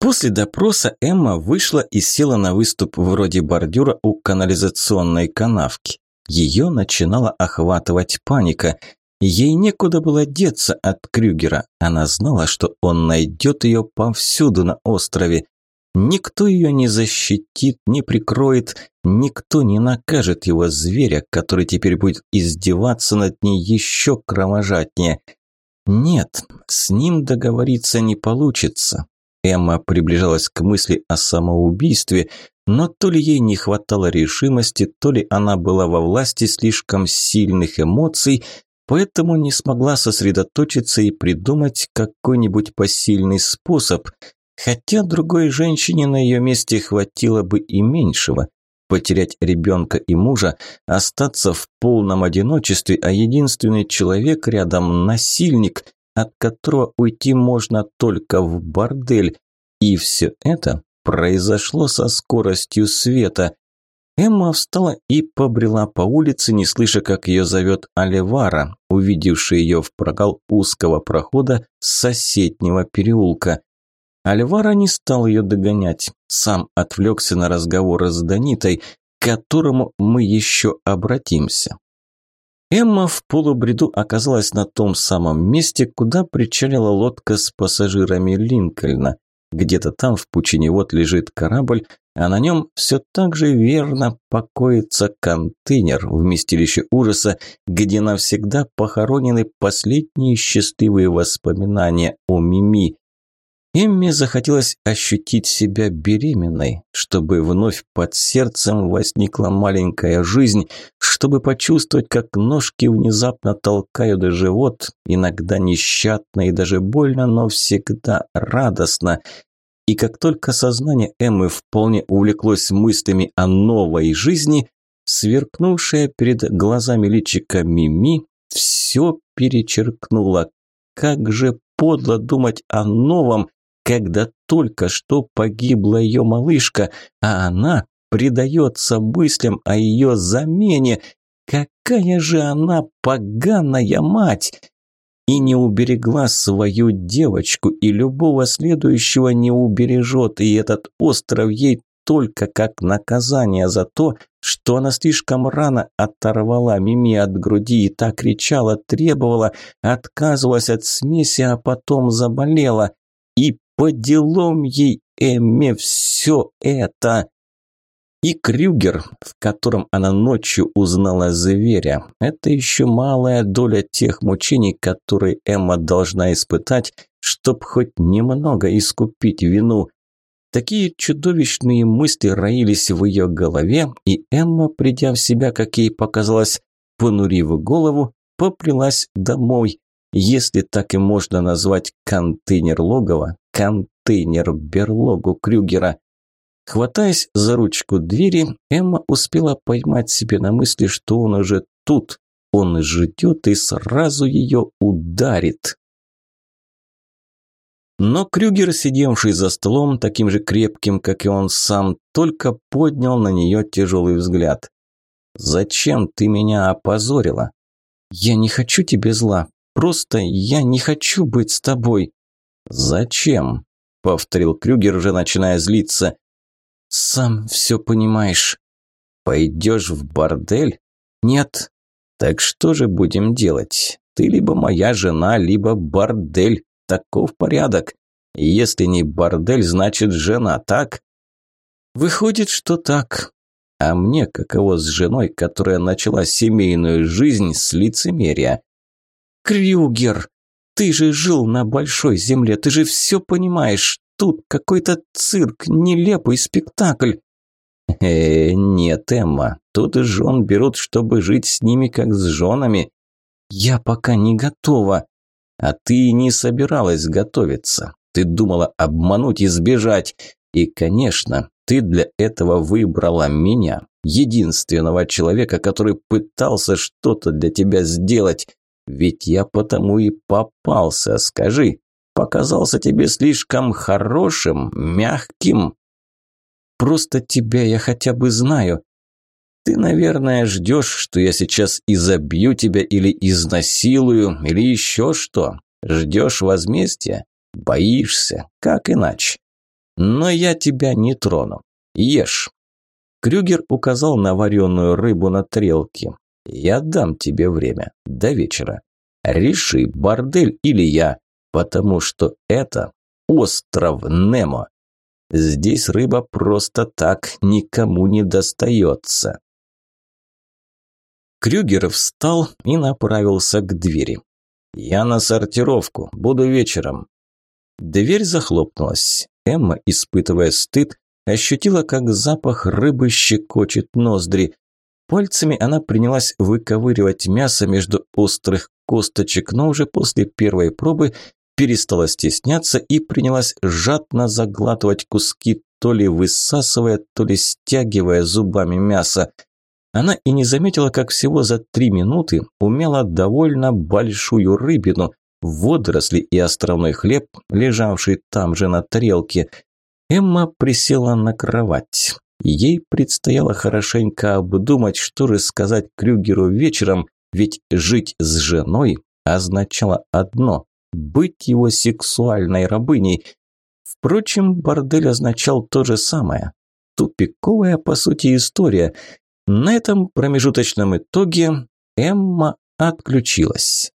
После допроса Эмма вышла и села на выступ вроде бордюра у канализационной канавки. Ее начинала охватывать паника. Ей некуда было деться от Крюгера. Она знала, что он найдет ее повсюду на острове. Никто ее не защитит, не прикроет, никто не накажет его зверя, который теперь будет издеваться над ней еще кровожаднее. Нет, с ним договориться не получится. Эмма приближалась к мысли о самоубийстве, но то ли ей не хватало решимости, то ли она была во власти слишком сильных эмоций, поэтому не смогла сосредоточиться и придумать какой-нибудь посильный способ, хотя другой женщине на ее месте хватило бы и меньшего. Потерять ребенка и мужа, остаться в полном одиночестве, а единственный человек рядом – насильник, от которого уйти можно только в бордель. И все это произошло со скоростью света. Эмма встала и побрела по улице, не слыша, как ее зовет Алевара, увидевший ее в прогал узкого прохода соседнего переулка. Альвара не стал ее догонять, сам отвлекся на разговор с Данитой, к которому мы еще обратимся. Эмма в полубреду оказалась на том самом месте, куда причалила лодка с пассажирами Линкольна. Где-то там в пучине вот лежит корабль, а на нем все так же верно покоится контейнер, вместилище ужаса, где навсегда похоронены последние счастливые воспоминания о Мими. Эмме захотелось ощутить себя беременной, чтобы вновь под сердцем возникла маленькая жизнь, чтобы почувствовать, как ножки внезапно толкают живот, иногда нещадно и даже больно, но всегда радостно. И как только сознание Эммы вполне увлеклось мыслями о новой жизни, сверкнувшая перед глазами личика Мими все перечеркнула. Как же подло думать о новом, когда только что погибла ее малышка, а она предается мыслям о ее замене. Какая же она поганая мать! И не уберегла свою девочку, и любого следующего не убережет, и этот остров ей только как наказание за то, что она слишком рано оторвала Мими от груди и так кричала, требовала, отказывалась от смеси, а потом заболела. И по делам ей Эмме все это. И Крюгер, в котором она ночью узнала зверя. Это еще малая доля тех мучений, которые Эмма должна испытать, чтобы хоть немного искупить вину. Такие чудовищные мысли роились в ее голове, и Эмма, придя в себя, как ей показалось, понурив голову, поплелась домой, если так и можно назвать контейнер логова, контейнер-берлогу Крюгера. Хватаясь за ручку двери, Эмма успела поймать себе на мысли, что он уже тут. Он ждет и сразу ее ударит. Но Крюгер, сидевший за столом, таким же крепким, как и он сам, только поднял на нее тяжелый взгляд. «Зачем ты меня опозорила?» «Я не хочу тебе зла. Просто я не хочу быть с тобой». «Зачем?» – повторил Крюгер, уже начиная злиться. «Сам все понимаешь». «Пойдешь в бордель?» «Нет». «Так что же будем делать? Ты либо моя жена, либо бордель. Таков порядок. Если не бордель, значит жена, так?» «Выходит, что так. А мне каково с женой, которая начала семейную жизнь с лицемерия?» «Крюгер, ты же жил на большой земле, ты же все понимаешь. Тут какой-то цирк, нелепый спектакль». «Э, нет, Эмма, тут жен берут, чтобы жить с ними, как с женами». «Я пока не готова». «А ты не собиралась готовиться. Ты думала обмануть и сбежать. И, конечно, ты для этого выбрала меня, единственного человека, который пытался что-то для тебя сделать. Ведь я потому и попался, скажи. Показался тебе слишком хорошим, мягким. Просто тебя я хотя бы знаю. Ты, наверное, ждешь, что я сейчас изобью тебя или изнасилую, или еще что. Ждешь возмездия? Боишься, как иначе? Но я тебя не трону. Ешь. Крюгер указал на вареную рыбу на тарелке. Я дам тебе время. До вечера. Реши, бордель или я. Потому что это остров Немо. Здесь рыба просто так никому не достается. Крюгер встал и направился к двери. «Я на сортировку. Буду вечером». Дверь захлопнулась. Эмма, испытывая стыд, ощутила, как запах рыбы щекочет ноздри. Пальцами она принялась выковыривать мясо между острых косточек, но уже после первой пробы перестала стесняться и принялась жадно заглатывать куски, то ли высасывая, то ли стягивая зубами мясо. Она и не заметила, как всего за три минуты умела довольно большую рыбину, водоросли и островной хлеб, лежавший там же на тарелке. Эмма присела на кровать. Ей предстояло хорошенько обдумать, что же сказать Крюгеру вечером, ведь жить с женой означало одно – быть его сексуальной рабыней. Впрочем, бордель означал то же самое. Тупиковая, по сути, история. На этом промежуточном итоге Эмма отключилась.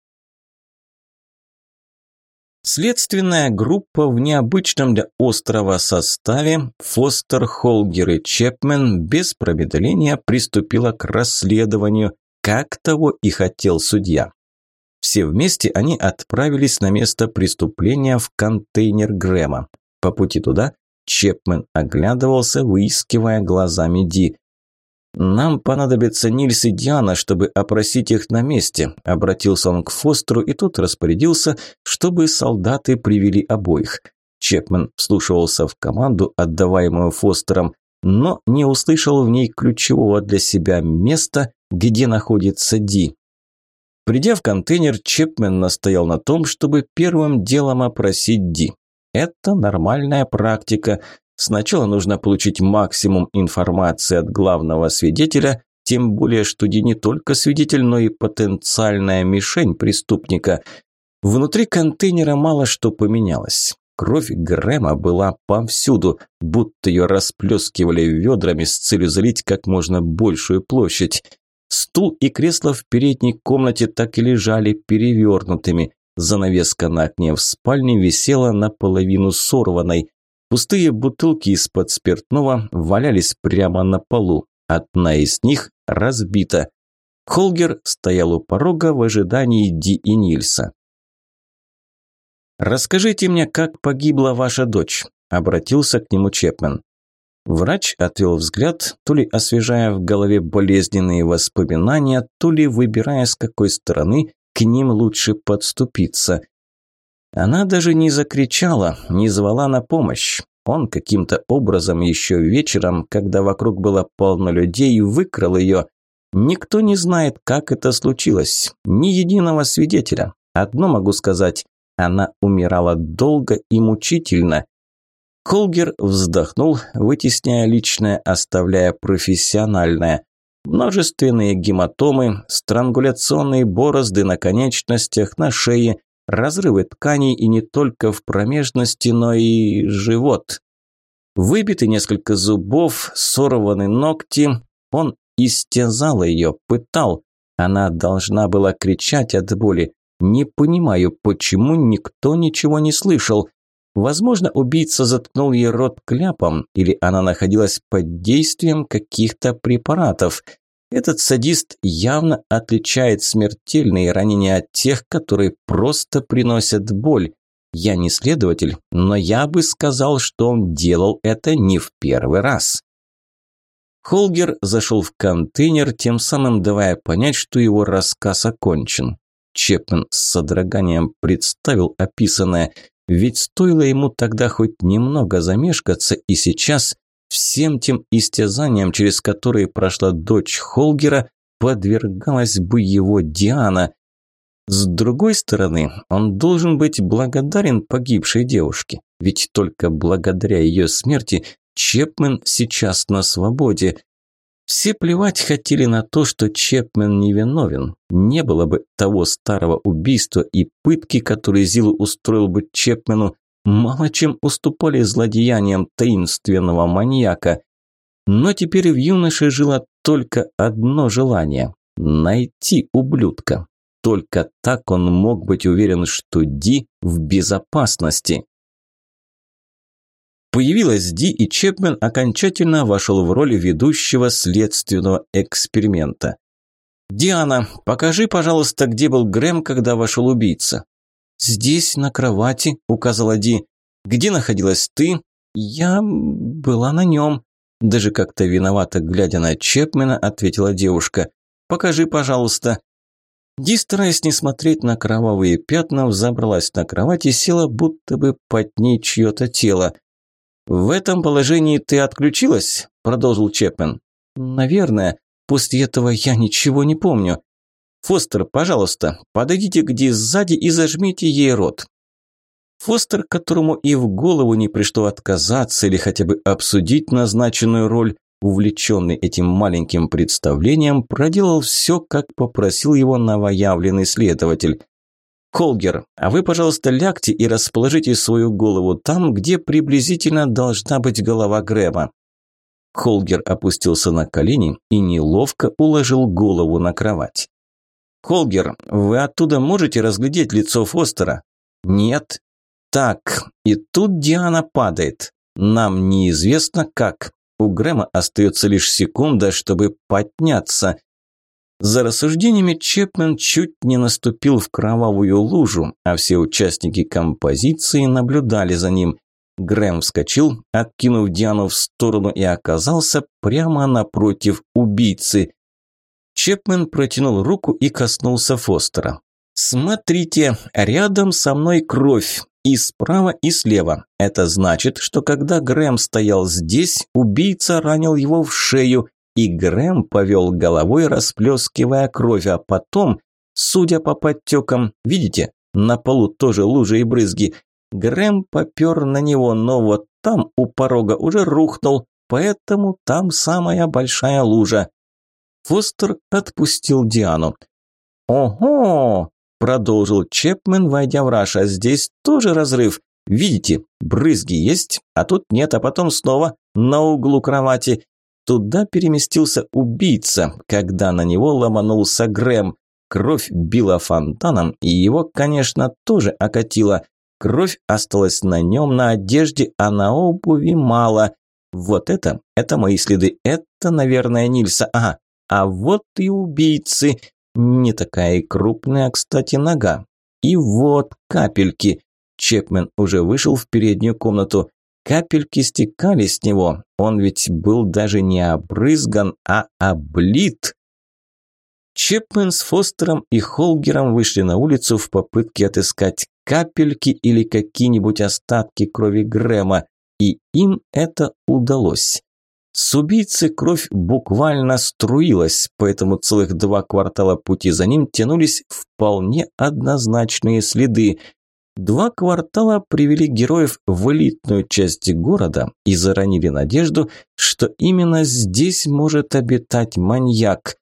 Следственная группа в необычном для острова составе Фостер, Холгер и Чепмен без промедления приступила к расследованию, как того и хотел судья. Все вместе они отправились на место преступления в контейнер Грэма. По пути туда Чепмен оглядывался, выискивая глазами Ди. «Нам понадобится Нильс и Диана, чтобы опросить их на месте», – обратился он к Фостеру, и тот распорядился, чтобы солдаты привели обоих. Чепмен вслушивался в команду, отдаваемую Фостером, но не услышал в ней ключевого для себя места, где находится Ди. Придя в контейнер, Чепмен настоял на том, чтобы первым делом опросить Ди. Это нормальная практика, Сначала нужно получить максимум информации от главного свидетеля, тем более, что Ди не только свидетель, но и потенциальная мишень преступника. Внутри контейнера мало что поменялось. Кровь Грэма была повсюду, будто ее расплескивали ведрами с целью залить как можно большую площадь. Стул и кресло в передней комнате так и лежали перевернутыми. Занавеска на окне в спальне висела наполовину сорванной. Пустые бутылки из-под спиртного валялись прямо на полу. Одна из них разбита. Холгер стоял у порога в ожидании Ди и Нильса. «Расскажите мне, как погибла ваша дочь?» – обратился к нему Чепмен. Врач отвел взгляд, то ли освежая в голове болезненные воспоминания, то ли выбирая, с какой стороны к ним лучше подступиться. Она даже не закричала, не звала на помощь. Он каким-то образом еще вечером, когда вокруг было полно людей, выкрал ее. Никто не знает, как это случилось. Ни единого свидетеля. Одно могу сказать. Она умирала долго и мучительно. Холгер вздохнул, вытесняя личное, оставляя профессиональное. Множественные гематомы, странгуляционные борозды на конечностях, на шее, разрывы тканей и не только в промежности, но и живот. Выбиты несколько зубов, сорваны ногти. Он истязал ее, пытал. Она должна была кричать от боли. Не понимаю, почему никто ничего не слышал. Возможно, убийца заткнул ей рот кляпом, или она находилась под действием каких-то препаратов. Этот садист явно отличает смертельные ранения от тех, которые просто приносят боль. Я не следователь, но я бы сказал, что он делал это не в первый раз. Холгер зашел в контейнер, тем самым давая понять, что его рассказ окончен. Чепмен с содроганием представил описанное, ведь стоило ему тогда хоть немного замешкаться, и сейчас всем тем истязаниям, через которые прошла дочь Холгера, подвергалась бы его Диана. С другой стороны, он должен быть благодарен погибшей девушке, ведь только благодаря ее смерти Чепмен сейчас на свободе. Все плевать хотели на то, что Чепмен невиновен. Не было бы того старого убийства и пытки, которые Зил устроил бы Чепмену, мало чем уступали злодеяниям таинственного маньяка. Но теперь в юноше жило только одно желание – найти ублюдка. Только так он мог быть уверен, что Ди в безопасности. Появилась Ди, и Чепмен окончательно вошел в роль ведущего следственного эксперимента. «Диана, покажи, пожалуйста, где был Грэм, когда вошел убийца». «Здесь, на кровати», – указала Ди. «Где находилась ты?» «Я была на нем». Даже как-то виновато, глядя на Чепмена, ответила девушка. «Покажи, пожалуйста». Ди, стараясь не смотреть на кровавые пятна, взобралась на кровать и села, будто бы под ней чье-то тело. «В этом положении ты отключилась?» – продолжил Чепмен. «Наверное. После этого я ничего не помню. «Фостер, пожалуйста, подойдите к Ди сзади и зажмите ей рот». Фостер, которому и в голову не пришло отказаться или хотя бы обсудить назначенную роль, увлеченный этим маленьким представлением, проделал все, как попросил его новоявленный следователь. «Холгер, а вы, пожалуйста, лягте и расположите свою голову там, где приблизительно должна быть голова Грэма». Холгер опустился на колени и неловко уложил голову на кровать. «Холгер, вы оттуда можете разглядеть лицо Фостера?» «Нет». «Так, и тут Диана падает. Нам неизвестно как. У Грэма остается лишь секунда, чтобы подняться». За рассуждениями Чепмен чуть не наступил в кровавую лужу, а все участники композиции наблюдали за ним. Грэм вскочил, откинув Диану в сторону и оказался прямо напротив убийцы. Чепмен протянул руку и коснулся Фостера. «Смотрите, рядом со мной кровь, и справа, и слева. Это значит, что когда Грэм стоял здесь, убийца ранил его в шею, и Грэм повел головой, расплескивая кровь, а потом, судя по подтекам, видите, на полу тоже лужи и брызги, Грэм попер на него, но вот там у порога уже рухнул, поэтому там самая большая лужа. Фостер отпустил Диану. «Ого!» – продолжил Чепмен, войдя в раш. «А здесь тоже разрыв. Видите, брызги есть, а тут нет, а потом снова на углу кровати. Туда переместился убийца, когда на него ломанулся Грэм. Кровь била фонтаном, и его, конечно, тоже окатило. Кровь осталась на нем, на одежде, а на обуви мало. Вот это, это мои следы, это, наверное, Нильса. Ага, а вот и убийцы. Не такая и крупная, кстати, нога. И вот капельки. Чепмен уже вышел в переднюю комнату. Капельки стекали с него. Он ведь был даже не обрызган, а облит. Чепмен с Фостером и Холгером вышли на улицу в попытке отыскать капельки или какие-нибудь остатки крови Грэма, и им это удалось. С убийцы кровь буквально струилась, поэтому целых два квартала пути за ним тянулись вполне однозначные следы. Два квартала привели героев в элитную часть города и заронили надежду, что именно здесь может обитать маньяк.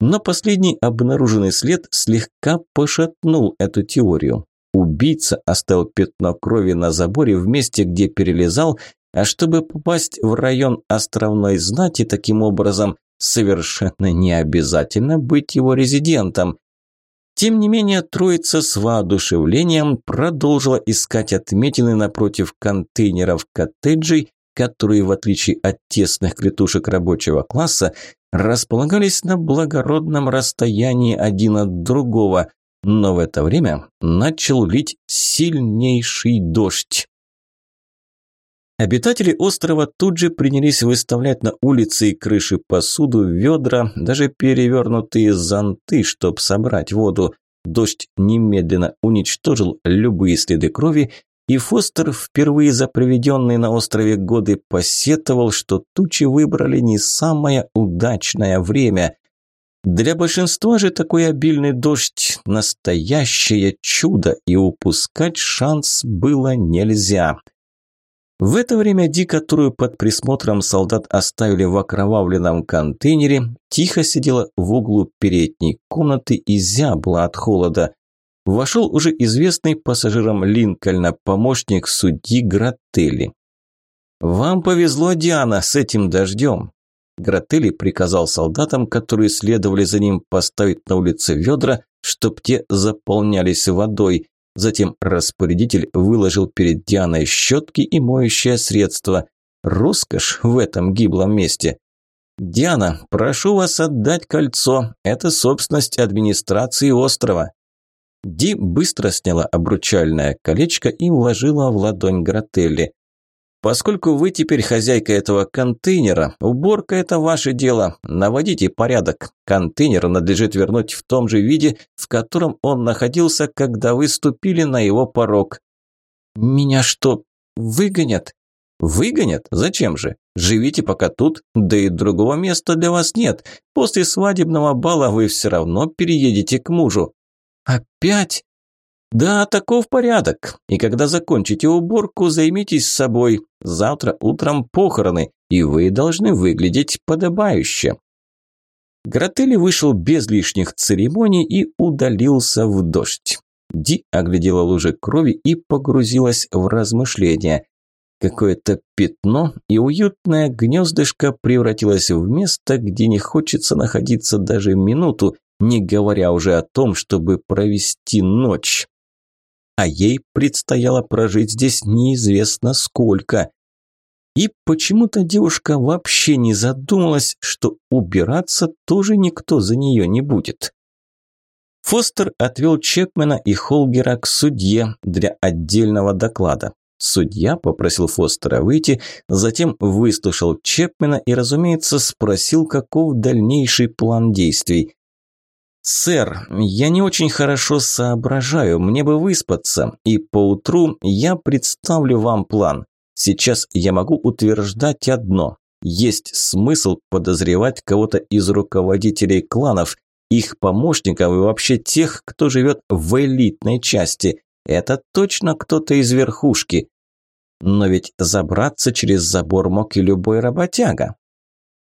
Но последний обнаруженный след слегка пошатнул эту теорию. Убийца оставил пятно крови на заборе в месте, где перелезал, а чтобы попасть в район островной знати таким образом, совершенно не обязательно быть его резидентом. Тем не менее, троица с воодушевлением продолжила искать отметины напротив контейнеров коттеджей, которые, в отличие от тесных клетушек рабочего класса, располагались на благородном расстоянии один от другого, но в это время начал лить сильнейший дождь. Обитатели острова тут же принялись выставлять на улице и крыши посуду, ведра, даже перевернутые зонты, чтобы собрать воду. Дождь немедленно уничтожил любые следы крови, и Фостер, впервые за проведенные на острове годы, посетовал, что тучи выбрали не самое удачное время. Для большинства же такой обильный дождь – настоящее чудо, и упускать шанс было нельзя. В это время Ди, которую под присмотром солдат оставили в окровавленном контейнере, тихо сидела в углу передней комнаты и зябла от холода. Вошел уже известный пассажирам Линкольна помощник судьи Грателли. «Вам повезло, Диана, с этим дождем!» Грателли приказал солдатам, которые следовали за ним, поставить на улице ведра, чтоб те заполнялись водой. Затем распорядитель выложил перед Дианой щетки и моющее средство. Роскошь в этом гиблом месте. «Диана, прошу вас отдать кольцо. Это собственность администрации острова». Ди быстро сняла обручальное колечко и вложила в ладонь Грателли. Поскольку вы теперь хозяйка этого контейнера, уборка – это ваше дело. Наводите порядок. Контейнер надлежит вернуть в том же виде, в котором он находился, когда вы ступили на его порог. Меня что, выгонят? Выгонят? Зачем же? Живите пока тут, да и другого места для вас нет. После свадебного бала вы все равно переедете к мужу. Опять? «Да, таков порядок. И когда закончите уборку, займитесь собой. Завтра утром похороны, и вы должны выглядеть подобающе». Гротели вышел без лишних церемоний и удалился в дождь. Ди оглядела лужи крови и погрузилась в размышления. Какое-то пятно и уютное гнездышко превратилось в место, где не хочется находиться даже минуту, не говоря уже о том, чтобы провести ночь а ей предстояло прожить здесь неизвестно сколько. И почему-то девушка вообще не задумалась, что убираться тоже никто за нее не будет. Фостер отвел Чепмена и Холгера к судье для отдельного доклада. Судья попросил Фостера выйти, затем выслушал Чепмена и, разумеется, спросил, каков дальнейший план действий. «Сэр, я не очень хорошо соображаю, мне бы выспаться, и поутру я представлю вам план. Сейчас я могу утверждать одно. Есть смысл подозревать кого-то из руководителей кланов, их помощников и вообще тех, кто живет в элитной части. Это точно кто-то из верхушки. Но ведь забраться через забор мог и любой работяга.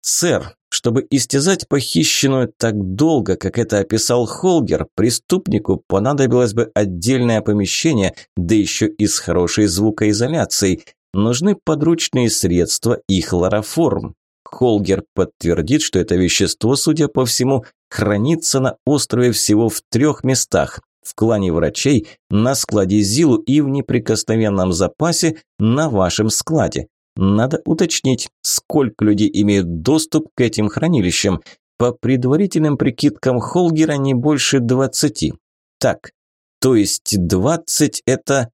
Сэр, чтобы истязать похищенную так долго, как это описал Холгер, преступнику понадобилось бы отдельное помещение, да еще и с хорошей звукоизоляцией. Нужны подручные средства и хлороформ. Холгер подтвердит, что это вещество, судя по всему, хранится на острове всего в трех местах. В клане врачей, на складе Зилу и в неприкосновенном запасе на вашем складе. Надо уточнить, сколько людей имеют доступ к этим хранилищам. По предварительным прикидкам Холгера не больше двадцати. Так, то есть двадцать – это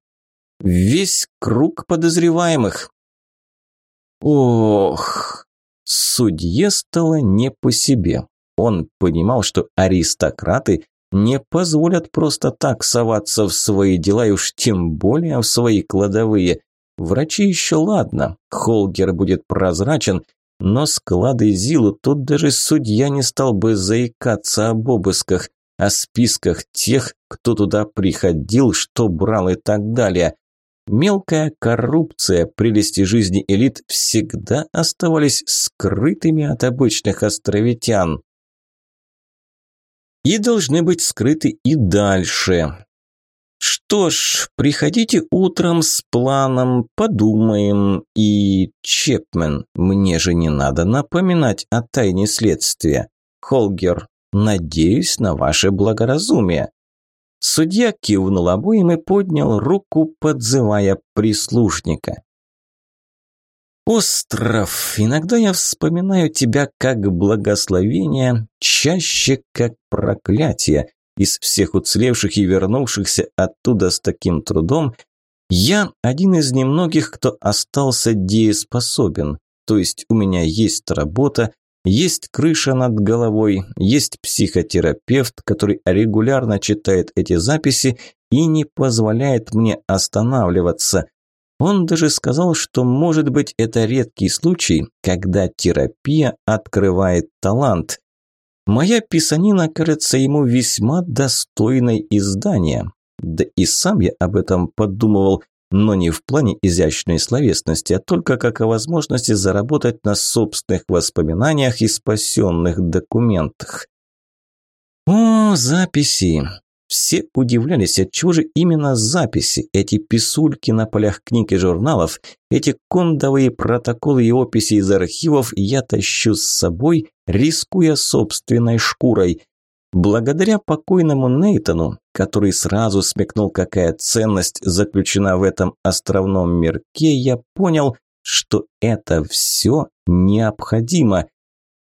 весь круг подозреваемых. Ох, судье стало не по себе. Он понимал, что аристократы не позволят просто так соваться в свои дела и уж тем более в свои кладовые. Врачи еще ладно, Холгер будет прозрачен, но склады Зилу тут даже судья не стал бы заикаться об обысках, о списках тех, кто туда приходил, что брал и так далее. Мелкая коррупция, прелести жизни элит всегда оставались скрытыми от обычных островитян. И должны быть скрыты и дальше. Что ж, приходите утром с планом, подумаем. И, Чепмен, мне же не надо напоминать о тайне следствия. Холгер, надеюсь на ваше благоразумие. Судья кивнул обоим и поднял руку, подзывая прислужника. «Остров, иногда я вспоминаю тебя как благословение, чаще как проклятие. Из всех уцелевших и вернувшихся оттуда с таким трудом, я один из немногих, кто остался дееспособен. То есть у меня есть работа, есть крыша над головой, есть психотерапевт, который регулярно читает эти записи и не позволяет мне останавливаться. Он даже сказал, что, может быть, это редкий случай, когда терапия открывает талант. Моя писанина кажется ему весьма достойной издания. Да и сам я об этом подумывал, но не в плане изящной словесности, а только как о возможности заработать на собственных воспоминаниях и спасенных документах. О, записи! Все удивлялись, отчего же именно записи, эти писульки на полях книг и журналов, эти кондовые протоколы и описи из архивов я тащу с собой, рискуя собственной шкурой – Благодаря покойному Нейтону, который сразу смекнул, какая ценность заключена в этом островном мирке, я понял, что это все необходимо.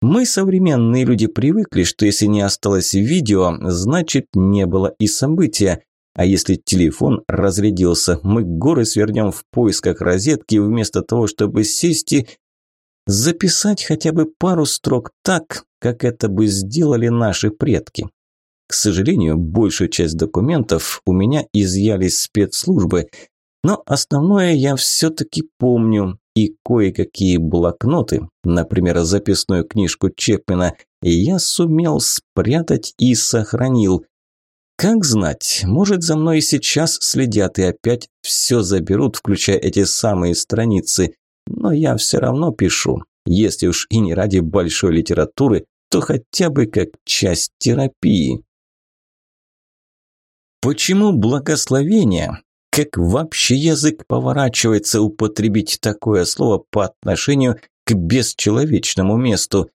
Мы, современные люди, привыкли, что если не осталось видео, значит не было и события. А если телефон разрядился, мы горы свернем в поисках розетки вместо того, чтобы сесть и записать хотя бы пару строк так, как это бы сделали наши предки. К сожалению, большую часть документов у меня изъяли спецслужбы, но основное я все-таки помню, и кое-какие блокноты, например, записную книжку Чепмена, я сумел спрятать и сохранил. Как знать, может за мной сейчас следят и опять все заберут, включая эти самые страницы, но я все равно пишу, если уж и не ради большой литературы, то хотя бы как часть терапии. Почему благословение? Как вообще язык поворачивается употребить такое слово по отношению к бесчеловечному месту?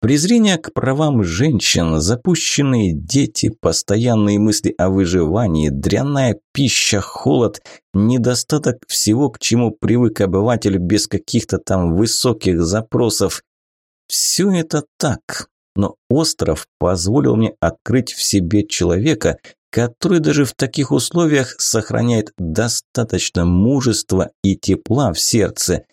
Презрение к правам женщин, запущенные дети, постоянные мысли о выживании, дрянная пища, холод, недостаток всего, к чему привык обыватель без каких-то там высоких запросов. Все это так, но остров позволил мне открыть в себе человека, который даже в таких условиях сохраняет достаточно мужества и тепла в сердце.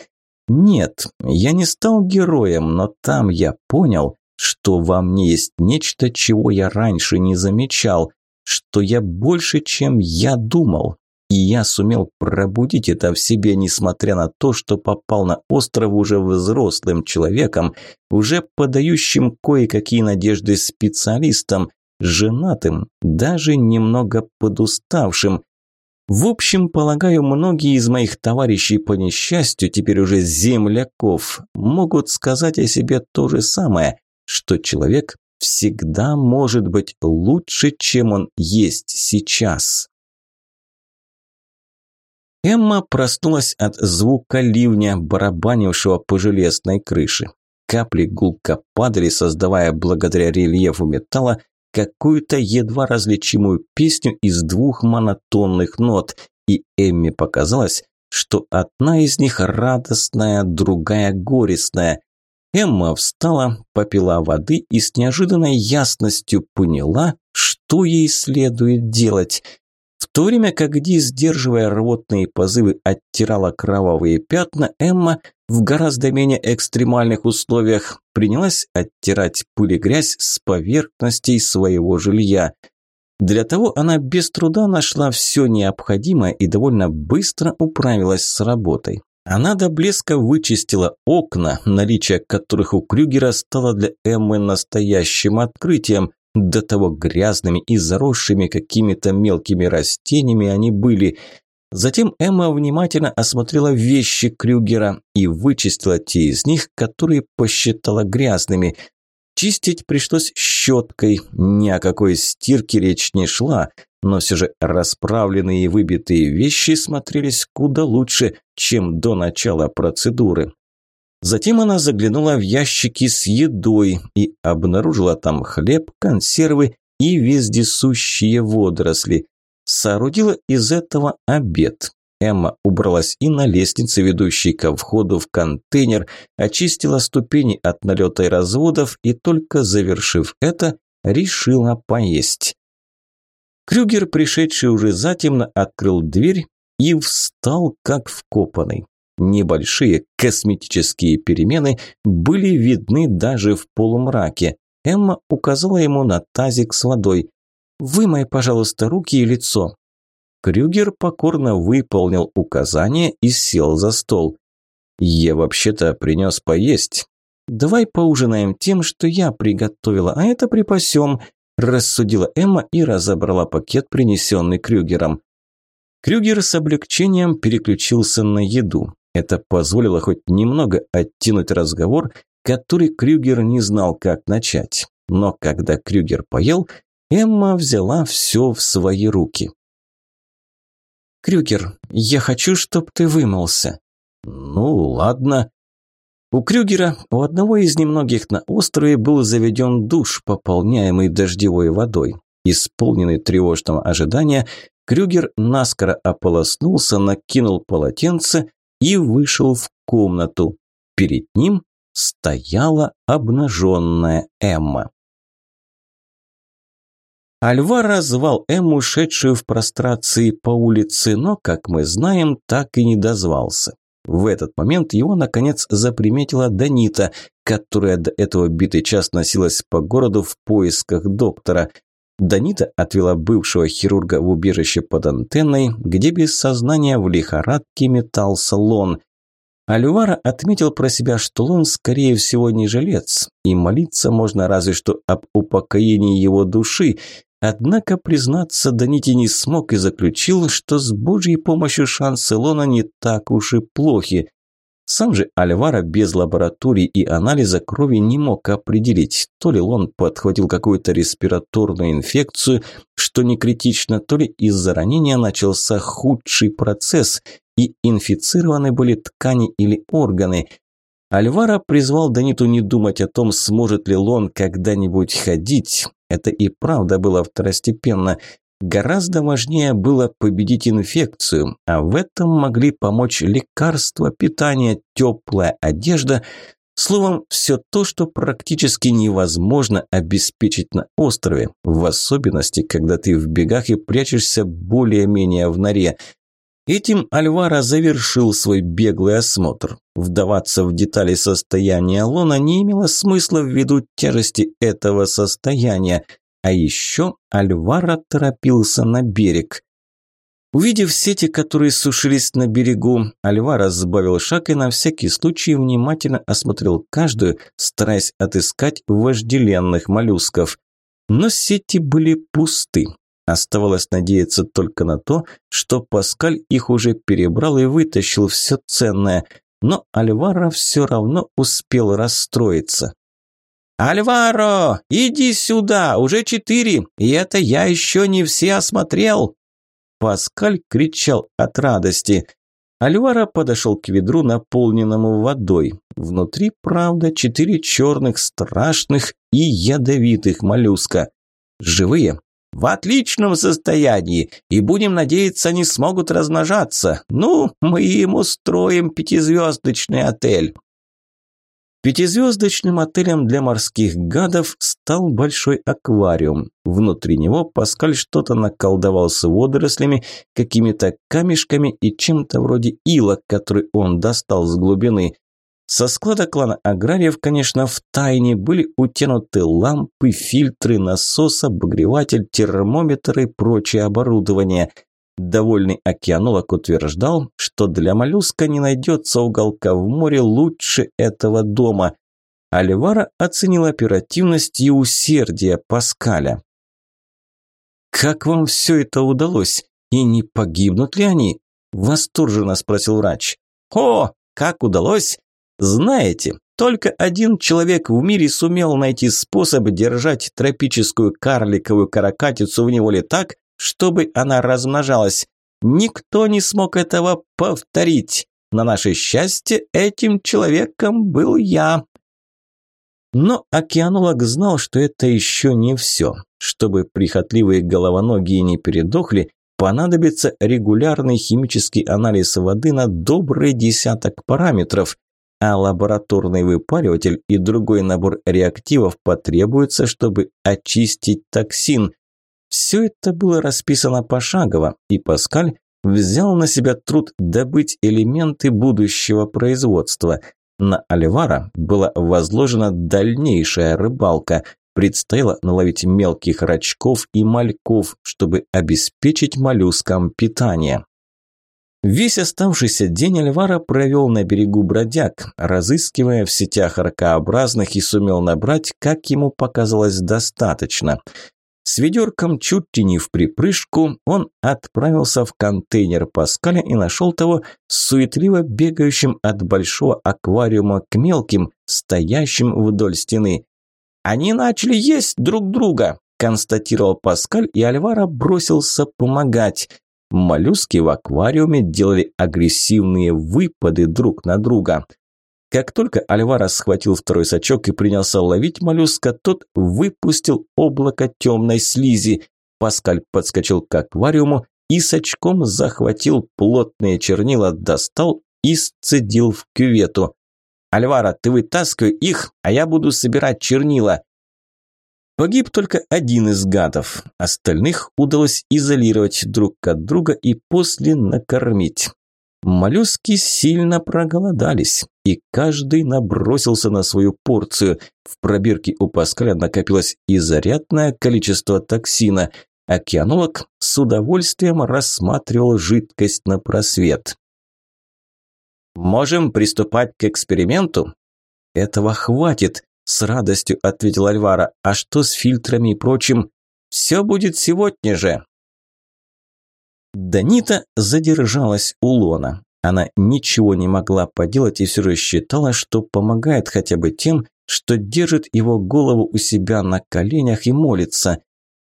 Нет, я не стал героем, но там я понял, что во мне есть нечто, чего я раньше не замечал, что я больше, чем я думал. И я сумел пробудить это в себе, несмотря на то, что попал на остров уже взрослым человеком, уже подающим кое-какие надежды специалистам, женатым, даже немного подуставшим. В общем, полагаю, многие из моих товарищей по несчастью, теперь уже земляков, могут сказать о себе то же самое, что человек всегда может быть лучше, чем он есть сейчас. Эмма проснулась от звука ливня, барабанившего по железной крыше. Капли гулко падали, создавая благодаря рельефу металла какую-то едва различимую песню из двух монотонных нот, и Эмме показалось, что одна из них радостная, другая горестная. Эмма встала, попила воды и с неожиданной ясностью поняла, что ей следует делать. В то время как Ди, сдерживая рвотные позывы, оттирала кровавые пятна, Эмма в гораздо менее экстремальных условиях принялась оттирать пыль и грязь с поверхностей своего жилья. Для того она без труда нашла все необходимое и довольно быстро управилась с работой. Она до блеска вычистила окна, наличие которых у Крюгера стало для Эммы настоящим открытием. До того грязными и заросшими какими-то мелкими растениями они были. Затем Эмма внимательно осмотрела вещи Крюгера и вычистила те из них, которые посчитала грязными. Чистить пришлось щеткой, ни о какой стирке речь не шла, но все же расправленные и выбитые вещи смотрелись куда лучше, чем до начала процедуры. Затем она заглянула в ящики с едой и обнаружила там хлеб, консервы и вездесущие водоросли. Соорудила из этого обед. Эмма убралась и на лестнице, ведущей ко входу в контейнер, очистила ступени от налета и разводов и только завершив это, решила поесть. Крюгер, пришедший уже затемно, открыл дверь и встал как вкопанный. Небольшие косметические перемены были видны даже в полумраке. Эмма указала ему на тазик с водой. «Вымой, пожалуйста, руки и лицо». Крюгер покорно выполнил указание и сел за стол. «Я вообще-то принес поесть». «Давай поужинаем тем, что я приготовила, а это припасем», – рассудила Эмма и разобрала пакет, принесенный Крюгером. Крюгер с облегчением переключился на еду. Это позволило хоть немного оттянуть разговор, который Крюгер не знал, как начать. Но когда Крюгер поел, Эмма взяла все в свои руки. «Крюгер, я хочу, чтобы ты вымылся». «Ну, ладно». У Крюгера, у одного из немногих на острове, был заведен душ, пополняемый дождевой водой. Исполненный тревожного ожидания, Крюгер наскоро ополоснулся, накинул полотенце и вышел в комнату. Перед ним стояла обнаженная Эмма. Альвара звал Эмму, шедшую в прострации по улице, но, как мы знаем, так и не дозвался. В этот момент его, наконец, заприметила Данита, которая до этого битый час носилась по городу в поисках доктора. Данита отвела бывшего хирурга в убежище под антенной, где без сознания в лихорадке метался лон. Альвара отметил про себя, что Лон, скорее всего, не жилец, и молиться можно разве что об упокоении его души, Однако признаться Данити не смог и заключил, что с божьей помощью шансы Лона не так уж и плохи. Сам же Альвара без лаборатории и анализа крови не мог определить, то ли Лон подхватил какую-то респираторную инфекцию, что не критично, то ли из-за ранения начался худший процесс и инфицированы были ткани или органы. Альвара призвал Даниту не думать о том, сможет ли Лон когда-нибудь ходить. Это и правда было второстепенно. Гораздо важнее было победить инфекцию, а в этом могли помочь лекарства, питание, теплая одежда, словом, все то, что практически невозможно обеспечить на острове, в особенности, когда ты в бегах и прячешься более-менее в норе. Этим Альвара завершил свой беглый осмотр. Вдаваться в детали состояния Лона не имело смысла ввиду тяжести этого состояния. А еще Альвара торопился на берег. Увидев сети, которые сушились на берегу, Альвара сбавил шаг и на всякий случай внимательно осмотрел каждую, стараясь отыскать вожделенных моллюсков. Но сети были пусты. Оставалось надеяться только на то, что Паскаль их уже перебрал и вытащил все ценное, но Альваро все равно успел расстроиться. «Альваро, иди сюда, уже четыре, и это я еще не все осмотрел!» Паскаль кричал от радости. Альвара подошел к ведру, наполненному водой. Внутри, правда, четыре черных, страшных и ядовитых моллюска. Живые, в отличном состоянии, и будем надеяться, они смогут размножаться. Ну, мы им устроим пятизвездочный отель». Пятизвездочным отелем для морских гадов стал большой аквариум. Внутри него Паскаль что-то наколдовал с водорослями, какими-то камешками и чем-то вроде ила, который он достал с глубины. Со склада клана аграриев, конечно, в тайне были утянуты лампы, фильтры, насос, обогреватель, термометр и прочее оборудование. Довольный океанолог утверждал, что для моллюска не найдется уголка в море лучше этого дома. Альвара оценил оперативность и усердие Паскаля. «Как вам все это удалось? И не погибнут ли они?» – восторженно спросил врач. «О, как удалось? Знаете, только один человек в мире сумел найти способ держать тропическую карликовую каракатицу в неволе так, чтобы она размножалась. Никто не смог этого повторить. На наше счастье, этим человеком был я. Но океанолог знал, что это еще не все. Чтобы прихотливые головоногие не передохли, понадобится регулярный химический анализ воды на добрый десяток параметров, а лабораторный выпариватель и другой набор реактивов потребуется, чтобы очистить токсин. Все это было расписано пошагово, и Паскаль взял на себя труд добыть элементы будущего производства. На Альвара была возложена дальнейшая рыбалка. Предстояло наловить мелких рачков и мальков, чтобы обеспечить моллюскам питание. Весь оставшийся день Альвара провел на берегу бродяг, разыскивая в сетях ракообразных и сумел набрать, как ему показалось, достаточно. С ведерком чуть ли не в припрыжку он отправился в контейнер Паскаля и нашел того суетливо бегающим от большого аквариума к мелким, стоящим вдоль стены. «Они начали есть друг друга», – констатировал Паскаль, и Альвара бросился помогать. Моллюски в аквариуме делали агрессивные выпады друг на друга. Как только Альвара схватил второй сачок и принялся ловить моллюска, тот выпустил облако темной слизи. Паскаль подскочил к аквариуму и сачком захватил плотные чернила, достал и сцедил в кювету. «Альвара, ты вытаскивай их, а я буду собирать чернила. Погиб только один из гадов. Остальных удалось изолировать друг от друга и после накормить. Моллюски сильно проголодались, и каждый набросился на свою порцию. В пробирке у Паскаля накопилось изрядное количество токсина. Океанолог с удовольствием рассматривал жидкость на просвет. «Можем приступать к эксперименту?» «Этого хватит», с радостью ответил Альвара. А что с фильтрами и прочим? Все будет сегодня же. Данита задержалась у Лона. Она ничего не могла поделать и все же считала, что помогает хотя бы тем, что держит его голову у себя на коленях и молится.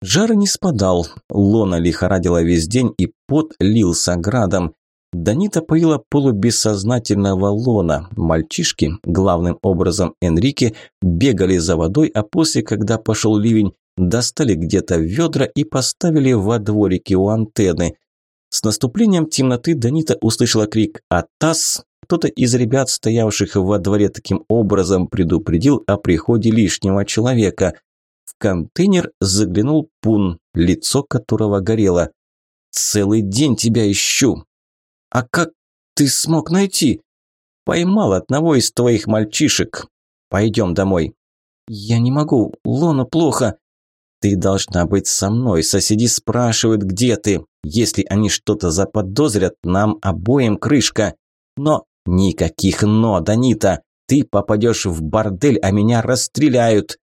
Жар не спадал, Лона лихорадила весь день и пот лился градом. Данита поила полубессознательного лона. Мальчишки, главным образом Энрике, бегали за водой, а после, когда пошел ливень, достали где-то ведра и поставили во дворике у антенны. С наступлением темноты Данита услышала крик «Атас!». Кто-то из ребят, стоявших во дворе таким образом, предупредил о приходе лишнего человека. В контейнер заглянул Пун, лицо которого горело. «Целый день тебя ищу!» «А как ты смог найти?» «Поймал одного из твоих мальчишек. Пойдем домой». «Я не могу, Лону плохо». «Ты должна быть со мной. Соседи спрашивают, где ты. Если они что-то заподозрят, нам обоим крышка. Но никаких «но», Данита. Ты попадешь в бордель, а меня расстреляют».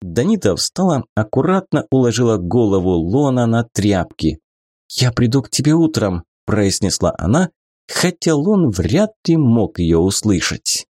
Данита встала, аккуратно уложила голову Лона на тряпки. «Я приду к тебе утром», – произнесла она, хотя он вряд ли мог ее услышать.